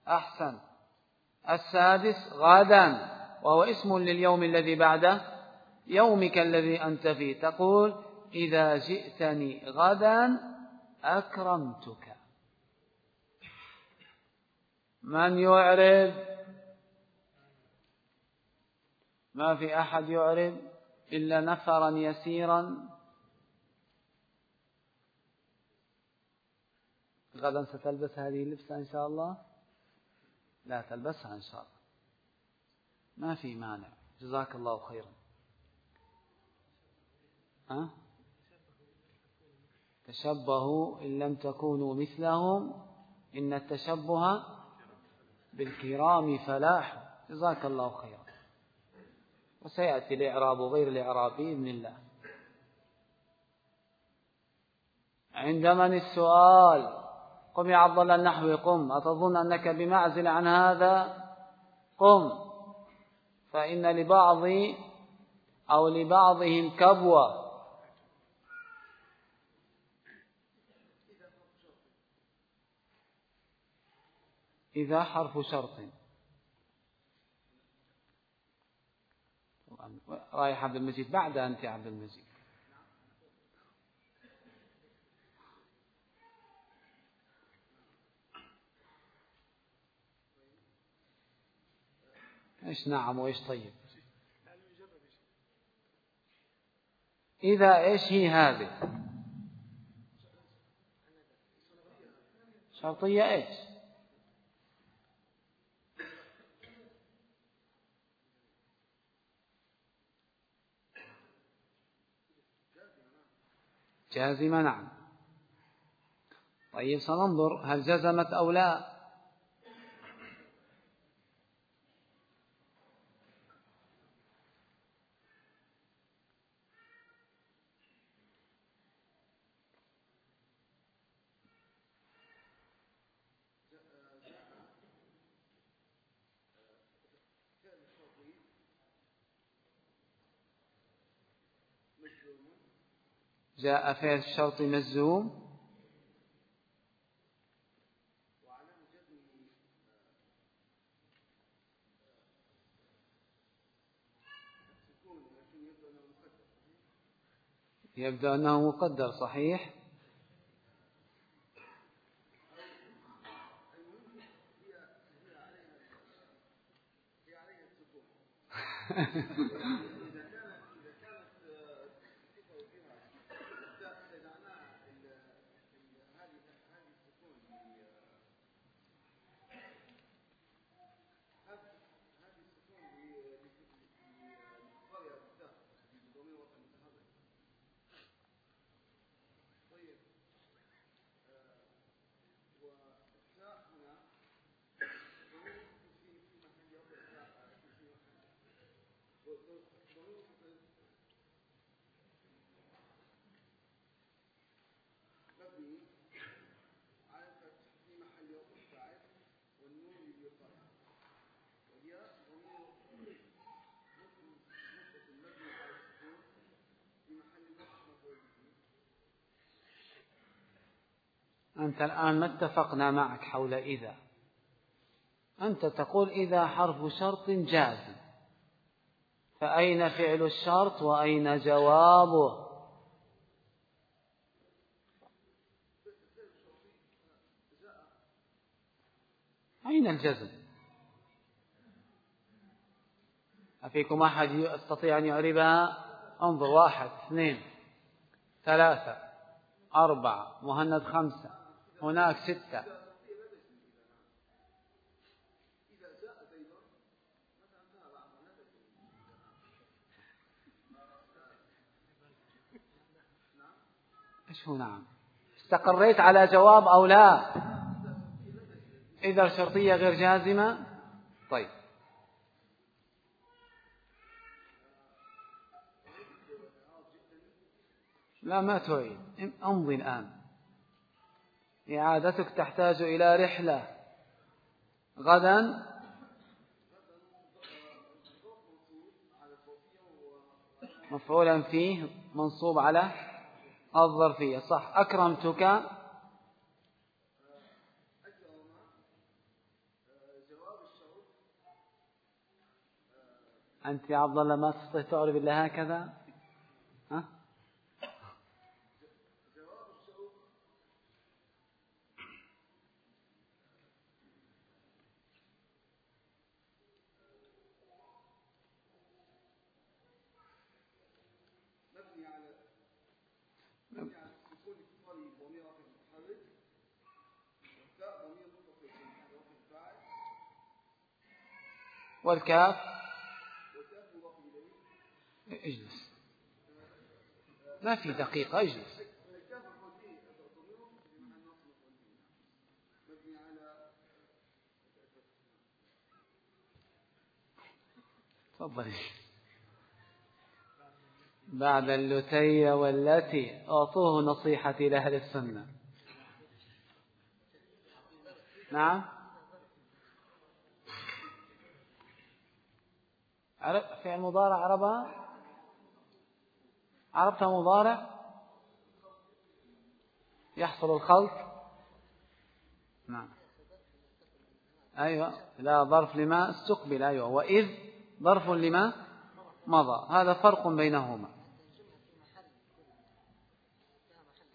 أحسن. السادس غدا. وهو اسم لليوم الذي بعده. يومك الذي أنت فيه. تقول إذا جئتني غدا أكرمتك. من يعرب ما في أحد يعرب إلا نفرا يسيرا. غدا ستلبس هذه اللبسة إن شاء الله؟ لا تلبسها إن شاء الله. ما في مانع. جزاك الله خيرا. ها؟ تشبهوا إن لم تكونوا مثلهم. إن التشبه بالكرام فلاح. جزاك الله خيرا. وسيأتي الإعراب غير الإعراب بإذن الله. عند من السؤال؟ قم يا عبد الله النحوي قم. أتظن أنك بمعزل عن هذا؟ قم. فإن لبعض أو لبعضهم كبوة. إذا حرف شرط. رايح عبد المجيد بعد أنت عبد المجيد. إيش نعم وإيش طيب؟ إذا إيش هي هذه؟ شرطية إيش؟ جازمة نعم. طيب سننظر هل جزمت أو لا. جاء فعل الشرط مزوم يبدو أنه مقدر صحيح؟ [LAUGHS] أنت الآن ما اتفقنا معك حول إذا. أنت تقول إذا حرف شرط جازم. فأين فعل الشرط وأين جوابه؟ أين الجزم؟ أفيكم أحد يستطيع أن يعربها انظر واحد اثنين ثلاثة أربعة مهند خمسة هناك ستة. إيش هو؟ نعم. استقريت على جواب أو لا؟ إذا شرطية غير جازمة. طيب. لا ما تعيد امضي الآن. إعادتك تحتاج إلى رحلة. غدا. مفعولا فيه منصوب على الظرفية. صح. أكرمتك. أنت يا عبد الله ما تستطيع تعرف إلا هكذا ها؟ والكاف اجلس. ما في دقيقة اجلس. تفضل. بعد اللتي والتي أعطوه نصيحتي لأهل السنة. نعم. فعل مضارع عربها عرفتها مضارع؟ يحصل الخلط نعم. أيوة. لا ظرف لما استقبل. أيوة. وإذ ظرف لما مضى. هذا فرق بينهما.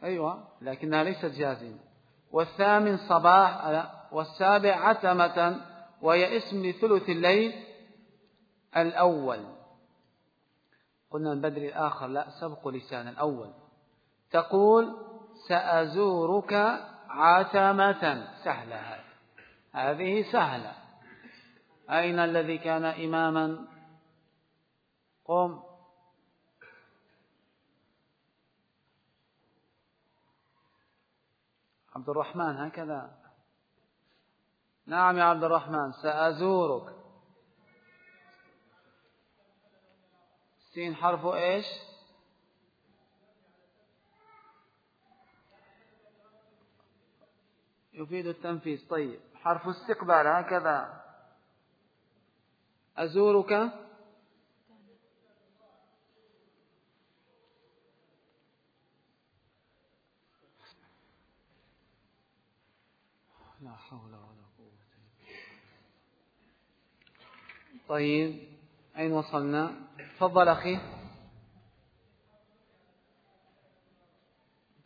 أيوة. لكنها ليست جازمة. والثامن صباح والسابع عتمة وهي اسم لثلث الليل الأول. قلنا البدر الآخر لا سبق لسان الأول. تقول سأزورك عتمة. سهلة هذه. هذه سهلة. أين الذي كان إماما؟ قم. عبد الرحمن هكذا. نعم يا عبد الرحمن سأزورك. سين حرفه إيش؟ يفيد التنفيذ. طيب حرف استقبال هكذا. أزورك؟ لا حول ولا قوة طيب أين وصلنا؟ تفضل أخي.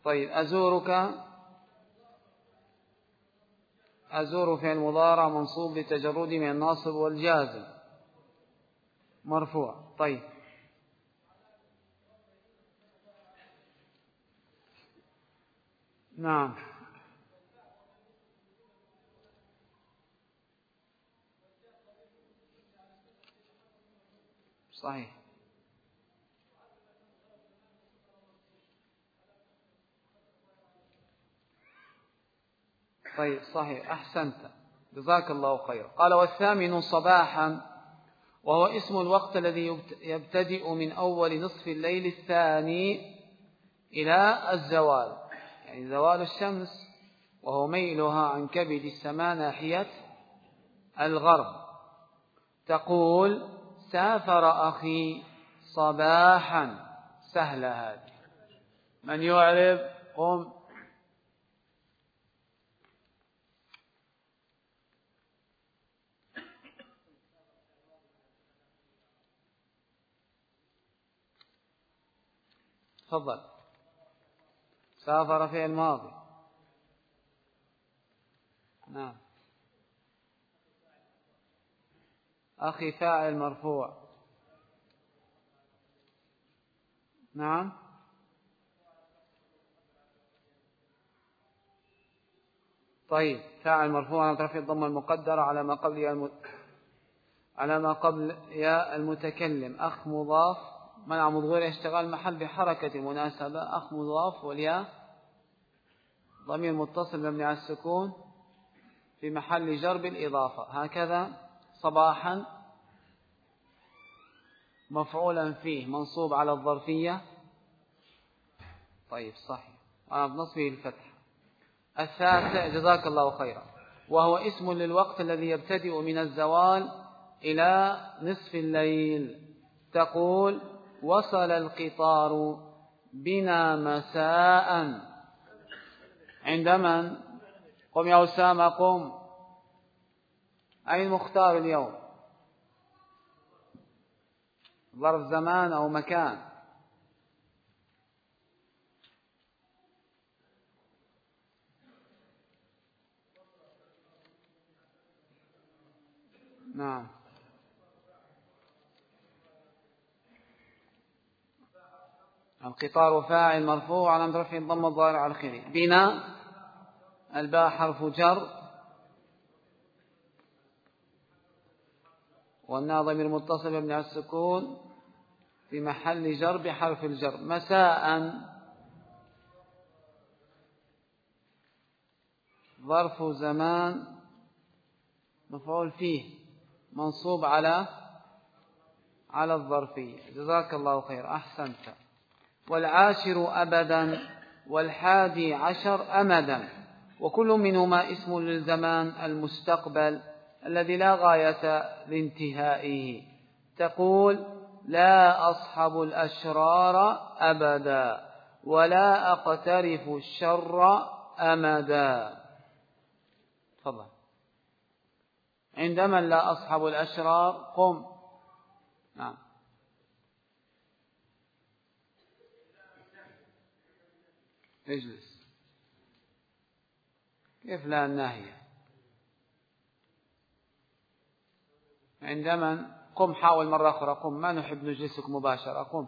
طيب أزورك. أزور في المضارع منصوب لتجرد من الناصب والجازم مرفوع. طيب. نعم. صحيح. طيب صحيح. أحسنت. جزاك الله خيرا قال والثامن صباحا وهو اسم الوقت الذي يبتدئ من أول نصف الليل الثاني إلى الزوال. يعني زوال الشمس وهو ميلها عن كبد السماء ناحية الغرب. تقول سافر أخي صباحا. سهلة هذه. من يعرب؟ قم. تفضل. سافر في الماضي. نعم. أخي فاعل مرفوع. نعم. طيب فاعل مرفوع. على الضمة المقدرة على ما قبل يا. على ما قبل يا المتكلم. أخ مضاف منع مضغير اشتغال محل بحركة المناسبة أخ مضاف والياء ضمير متصل مبني على السكون في محل جر بالإضافة هكذا صباحا مفعولا فيه منصوب على الظرفية. طيب صحيح. أنا بنصبه الفتح. الثالث جزاك الله خيرا. وهو اسم للوقت الذي يبتدئ من الزوال إلى نصف الليل. تقول وصل القطار بنا مساء. عند من؟ قم يا أسامة قم. أين مختار اليوم؟ ظرف زمان أو مكان؟ نعم. القطار فاعل مرفوع على رفع الضم الظاهر على الخير بنا الباء حرف جر. والنا ضمير متصل السكون في محل جر بحرف الجر. مساء. ظرف زمان مفعول فيه. منصوب على على الظرفية. جزاك الله خير. أحسنت. والعاشر أبدا والحادي عشر أمدا. وكل منهما اسم للزمان المستقبل الذي لا غاية لانتهائه. تقول لا أصحب الأشرار أبدا ولا أقترف الشر أمدا. تفضل. عندما لا أصحب الأشرار قم. نعم. اجلس. كيف لا الناهية عندما قم حاول مرة أخرى قم. ما نحب نجلسك مباشرة قم.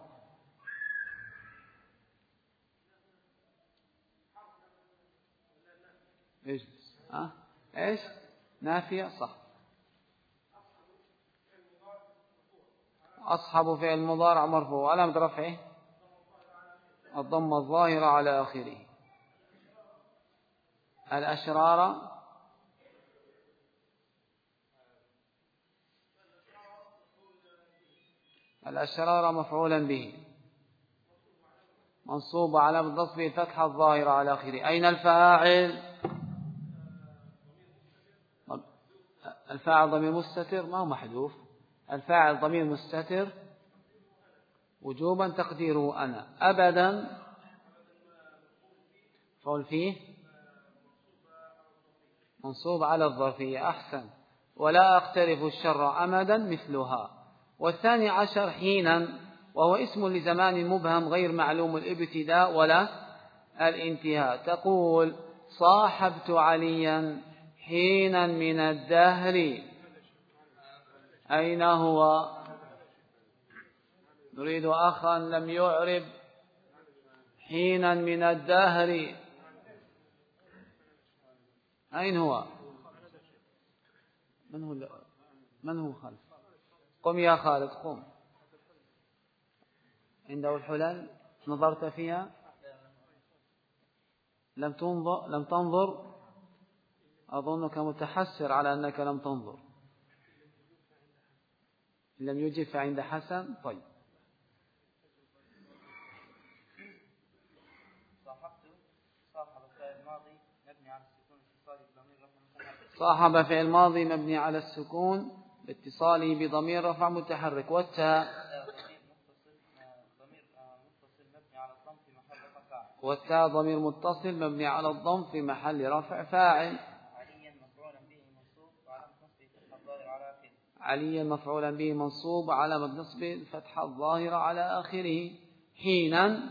اجلس. ها؟ إيش؟ نافية؟ صح. أصحب فعل مضارع مرفوع. علامة رفعه الضمة الظاهرة على آخره. الأشرار الأشرار مفعولا به. منصوب على النصب فتحة الظاهرة على آخره. أين الفاعل؟ الفاعل ضمير مستتر؟ ما هو محذوف. الفاعل ضمير مستتر وجوبا تقديره أنا. أبدا. فول فيه. منصوب على الظرفية. أحسن. ولا أقترف الشر أمدا مثلها. والثاني عشر حينا. وهو اسم لزمان مبهم غير معلوم الابتداء ولا الانتهاء. تقول صاحبت عليا حينا من الدهر. أين هو؟ نريد أخا لم يعرب حينا من الدهر. أين هو؟ من هو من هو خالد؟ قم يا خالد قم. عنده الحلل نظرت فيها. لم تنظر لم تنظر. أظنك متحسر على أنك لم تنظر. لم يجب فعند حسن. طيب. صاحب فعل ماضي مبني على السكون لاتصاله بضمير رفع متحرك والتاء. والتاء ضمير متصل مبني على الضم في محل رفع فاعل. عليا مفعولا به منصوب علامة نصب الفتحة الظاهرة على آخره. حينا.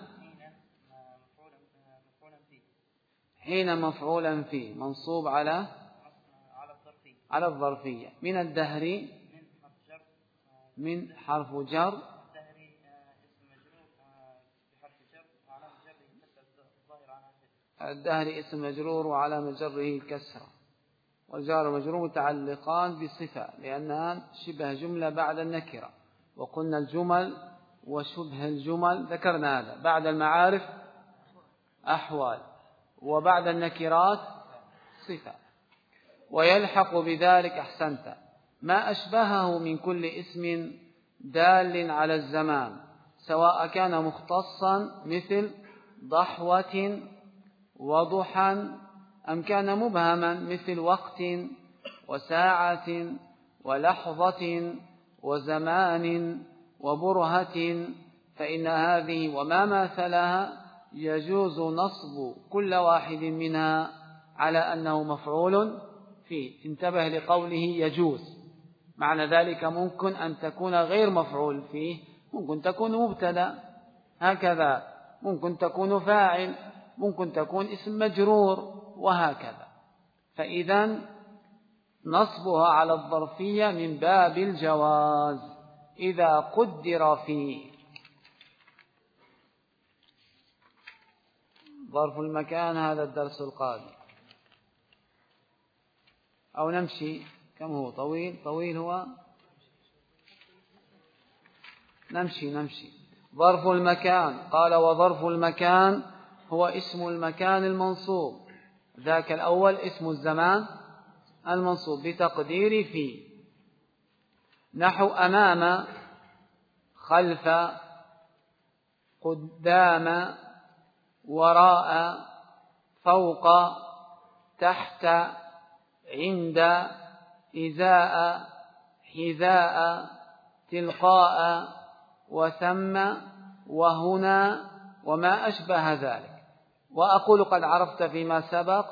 حين مفعولا فيه. منصوب على على الظرفية. من الدهر؟ من حرف جر. الدهر اسم مجرور وعلى مجره الكسرة والجار مجرور متعلقان بصفة لأنها شبه جملة بعد النكرة. وقلنا الجمل وشبه الجمل ذكرنا هذا. بعد المعارف أحوال. وبعد النكرات صفة. ويلحق بذلك أحسنت. ما أشبهه من كل اسم دال على الزمان سواء كان مختصا مثل ضحوة وضحى أم كان مبهما مثل وقت وساعة ولحظة وزمان وبرهة. فإن هذه وما ماثلها يجوز نصب كل واحد منها على أنه مفعول فيه. انتبه لقوله يجوز. معنى ذلك ممكن أن تكون غير مفعول فيه. ممكن تكون مبتدأ. هكذا. ممكن تكون فاعل. ممكن تكون اسم مجرور. وهكذا. فإذا نصبها على الظرفية من باب الجواز. إذا قدر فيه ظرف المكان هذا الدرس القادم. أو نمشي. كم هو؟ طويل. طويل هو نمشي نمشي. ظرف المكان. قال وظرف المكان هو اسم المكان المنصوب. ذاك الأول اسم الزمان المنصوب بتقدير في نحو أمام خلف قدام وراء فوق تحت عند إزاء حذاء تلقاء وثم وهنا وما أشبه ذلك. وأقول قد عرفت فيما سبق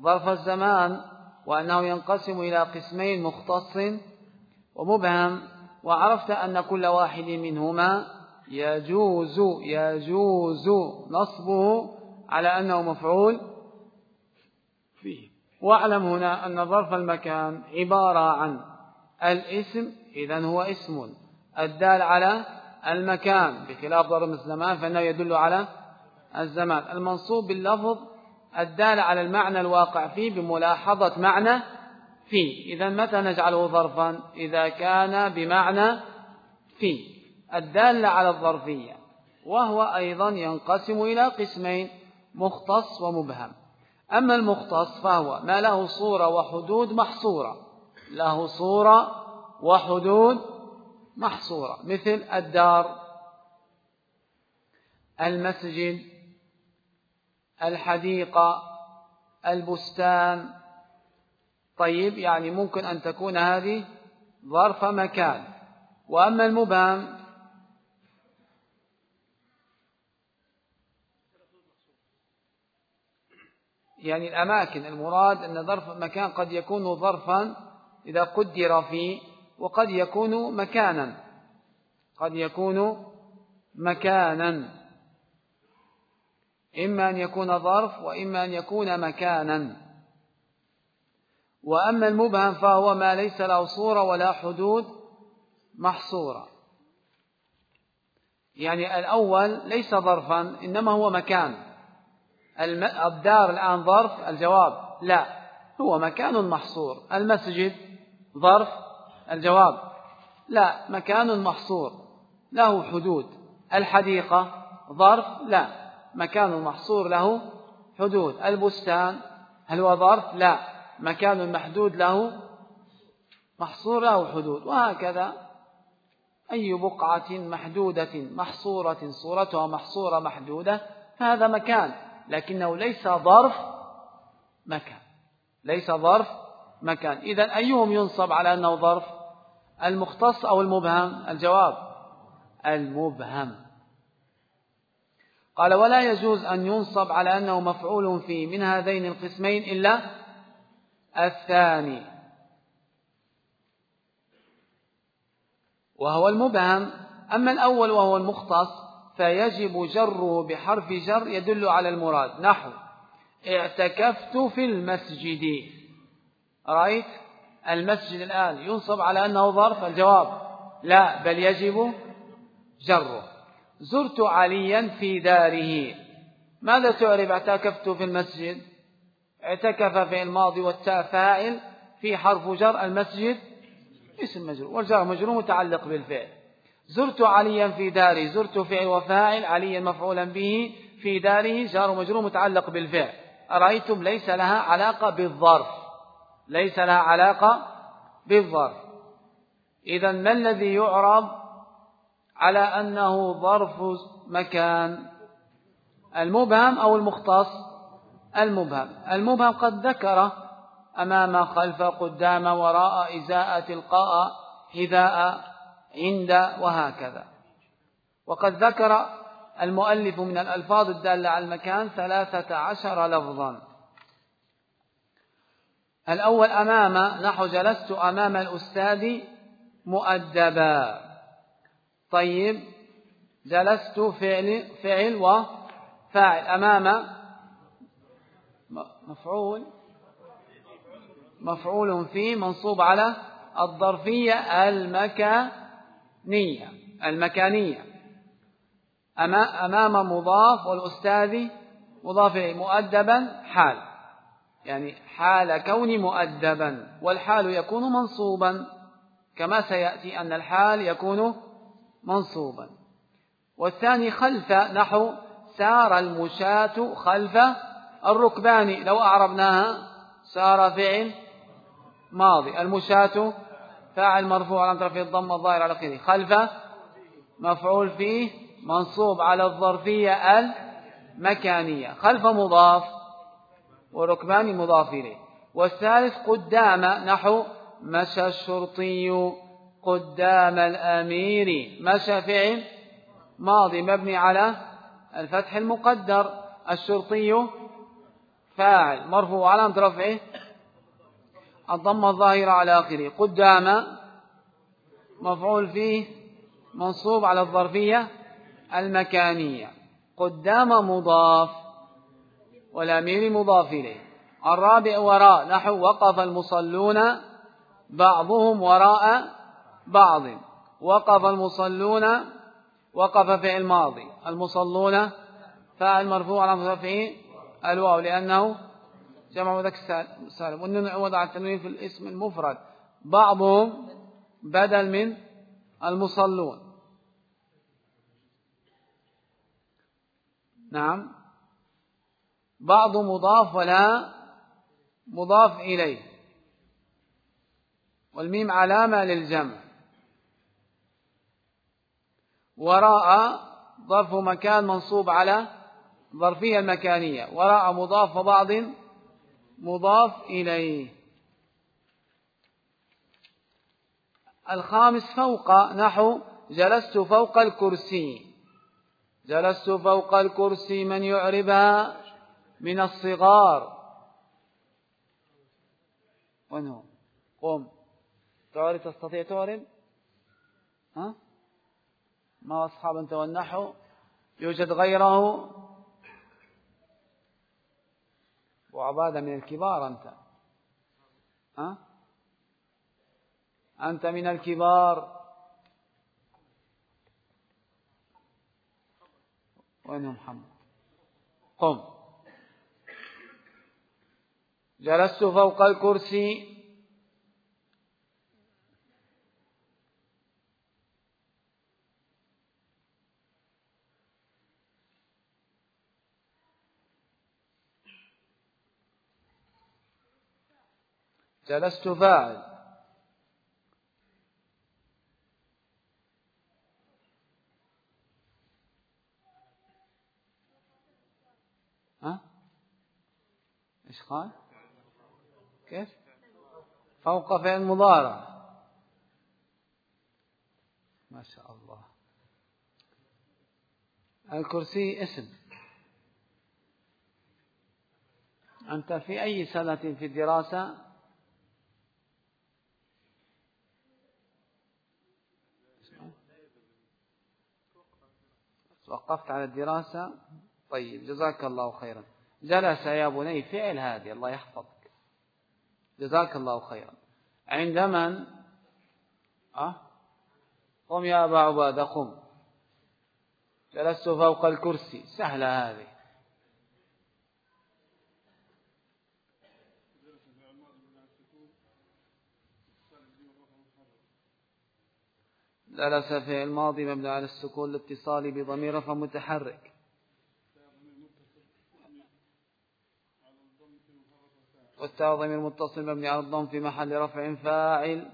ظرف الزمان وأنه ينقسم إلى قسمين مختص ومبهم وعرفت أن كل واحد منهما يجوز يجوز نصبه على أنه مفعول فيه. واعلم هنا أن ظرف المكان عبارة عن الاسم إذا هو اسم. الدال على المكان بخلاف ظرف الزمان فإنه يدل على الزمان. المنصوب باللفظ الدال على المعنى الواقع فيه بملاحظة معنى فيه. إذا متى نجعله ظرفا؟ إذا كان بمعنى فيه. الدال على الظرفية وهو أيضا ينقسم إلى قسمين مختص ومبهم. أما المختص فهو ما له صورة وحدود محصورة. له صورة وحدود محصورة. مثل الدار المسجد الحديقة البستان. طيب يعني ممكن أن تكون هذه ظرف مكان. وأما المبهم يعني الأماكن. المراد أن ظرف مكان قد يكون ظرفا إذا قدر فيه وقد يكون مكانا. قد يكون مكانا. إما أن يكون ظرف وإما أن يكون مكانا. وأما المبهم فهو ما ليس له صورة ولا حدود محصورة. يعني الأول ليس ظرفا إنما هو مكان. الدار الآن ظرف الجواب. لا هو مكان محصور. المسجد ظرف الجواب. لا مكان محصور. له حدود. الحديقة ظرف؟ لا. مكان محصور له حدود. البستان؟ هل هو ظرف؟ لا. مكان محدود له محصور له حدود. وهكذا. أي بقعة محدودة محصورة صورتها محصورة محدودة فهذا مكان. لكنه ليس ظرف مكان. ليس ظرف مكان. إذا أيهم ينصب على أنه ظرف؟ المختص أو المبهم؟ الجواب المبهم. قال ولا يجوز أن ينصب على أنه مفعول فيه من هذين القسمين إلا الثاني. وهو المبهم. أما الأول وهو المختص فيجب جره بحرف جر يدل على المراد. نحو اعتكفت في المسجد. رأيت المسجد الآن ينصب على أنه ظرف. الجواب لا بل يجب جره. زرت عليا في داره. ماذا تعرف؟ اعتكفت في المسجد. اعتكف في الماضي والتاء فاعل في حرف جر المسجد. اسم مجرور. والجر مجرور متعلق بالفعل. زرت عليا في داري زرت فعل وفاعل عليا مفعولا به في داره جار مجرور متعلق بالفعل. أرأيتم ليس لها علاقة بالظرف. ليس لها علاقة بالظرف. إذا ما الذي يعرب على أنه ظرف مكان؟ المبهم أو المختص؟ المبهم. المبهم قد ذكر أمام خلف قدام وراء إزاء تلقاء حذاء عند وهكذا. وقد ذكر المؤلف من الألفاظ الدالة على المكان ثلاثة عشر لفظا. الأول أمام نحو جلست أمام الأستاذ مؤدبا. طيب جلست فعل فعل وفاعل أمام مفعول مفعول فيه منصوب على الظرفية المكانية. المكانية أمام مضاف والأستاذ مضاف مؤدبا حال. يعني حال كون مؤدبا والحال يكون منصوبا. كما سيأتي أن الحال يكون منصوبا. والثاني خلف نحو سار المشاة خلف الركبان. لو أعربناها سار فعل ماضي. المشاة فاعل مرفوع على رفع الضم الظاهر على آخره خلف مفعول فيه منصوب على الظرفية المكانية. خلف مضاف وركبان مضاف إليه. والثالث قدام نحو مشى الشرطي قدام الأمير. مشى فعل ماضي مبني على الفتح المقدر. الشرطي فاعل مرفوع علامة رفعه الضمة الظاهرة على آخره. قدام مفعول فيه منصوب على الظرفية المكانية. قدام مضاف والأمير مضاف إليه. الرابع وراء. نحو وقف المصلون بعضهم وراء بعض. وقف المصلون وقف فعل ماضي. المصلون فاعل مرفوع على مرفعه الواو لأنه جمع مذكر سالم. والنون عوض عن التنوين في الاسم المفرد. بعضهم بدل من المصلون. نعم. بعض مضاف ولا مضاف إليه. والميم علامة للجمع. وراء ظرف مكان منصوب على ظرفية المكانية وراء مضاف وبعض مضاف إليه. الخامس فوق نحو جلست فوق الكرسي. جلست فوق الكرسي من يعربها؟ من الصغار. وين هو قم. تعرف تستطيع تعرب ها؟ ما أصحاب أنت والنحو يوجد غيره؟ وعبادة من الكبار أنت. ها؟ أنت من الكبار. وين محمد؟ قم. جلست فوق الكرسي. جلست فاعل. ها؟ إيش قال؟ كيف؟ فوق فعل مضارع. ما شاء الله. الكرسي اسم. أنت في أي سنة في الدراسة؟ وقفت على الدراسة. طيب جزاك الله خيرا. جلس يا بني فعل هذه الله يحفظك. جزاك الله خيرا. عند من؟ أه؟ قم يا أبا عبادة قم. جلست فوق الكرسي. سهلة هذه. جلس في الماضي مبني على السكون الاتصالي بضمير رفع متحرك. والتاء ضمير متصل مبني على الضم في محل رفع فاعل.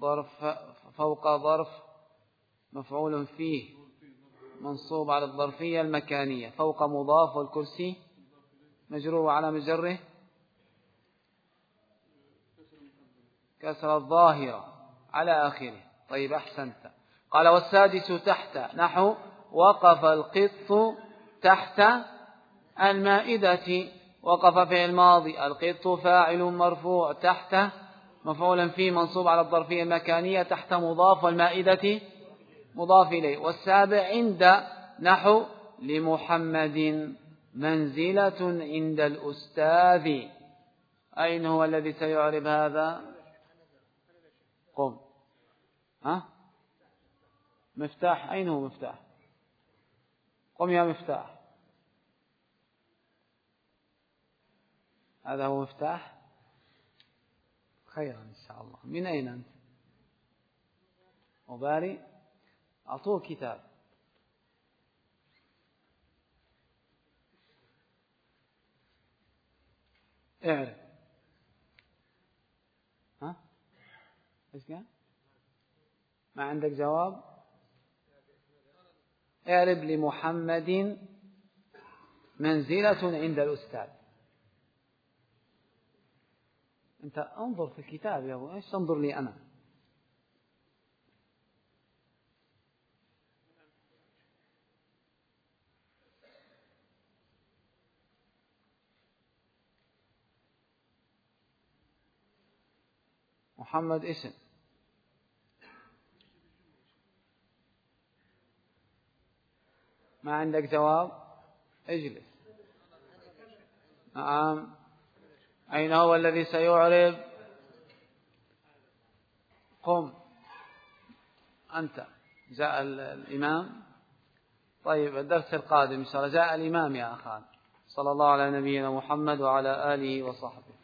ظرف فوق ظرف مفعول فيه منصوب على الظرفية المكانية. فوق مضاف والكرسي مجرور على مجره. كسر الظاهرة على آخره. طيب أحسنت. قال والسادس تحت. نحو وقف القط تحت المائدة. وقف في الماضي. القط فاعل مرفوع تحت مفعولا فيه منصوب على الظرفية المكانية تحت مضاف والمائدة مضاف إليه. والسابع عند نحو لمحمد منزلة عند الأستاذ. أين هو الذي سيعرب هذا؟ قم. ها؟ مفتاح. أين هو مفتاح؟ قم يا مفتاح. هذا هو مفتاح؟ خيرا إن شاء الله. من أين أنت؟ مباري. أعطوه كتاب. اعرف ها إيش قال؟ ما عندك جواب؟ اعرب لمحمد منزلة عند الأستاذ. أنت انظر في الكتاب يا أبو إيش تنظر لي أنا؟ محمد اسم. ما عندك جواب؟ اجلس. نعم. أين هو الذي سيعرب قم. أنت. جاء الإمام. طيب الدرس القادم إن شاء الله. جاء الإمام يا أخان. صلى الله على نبينا محمد وعلى آله وصحبه.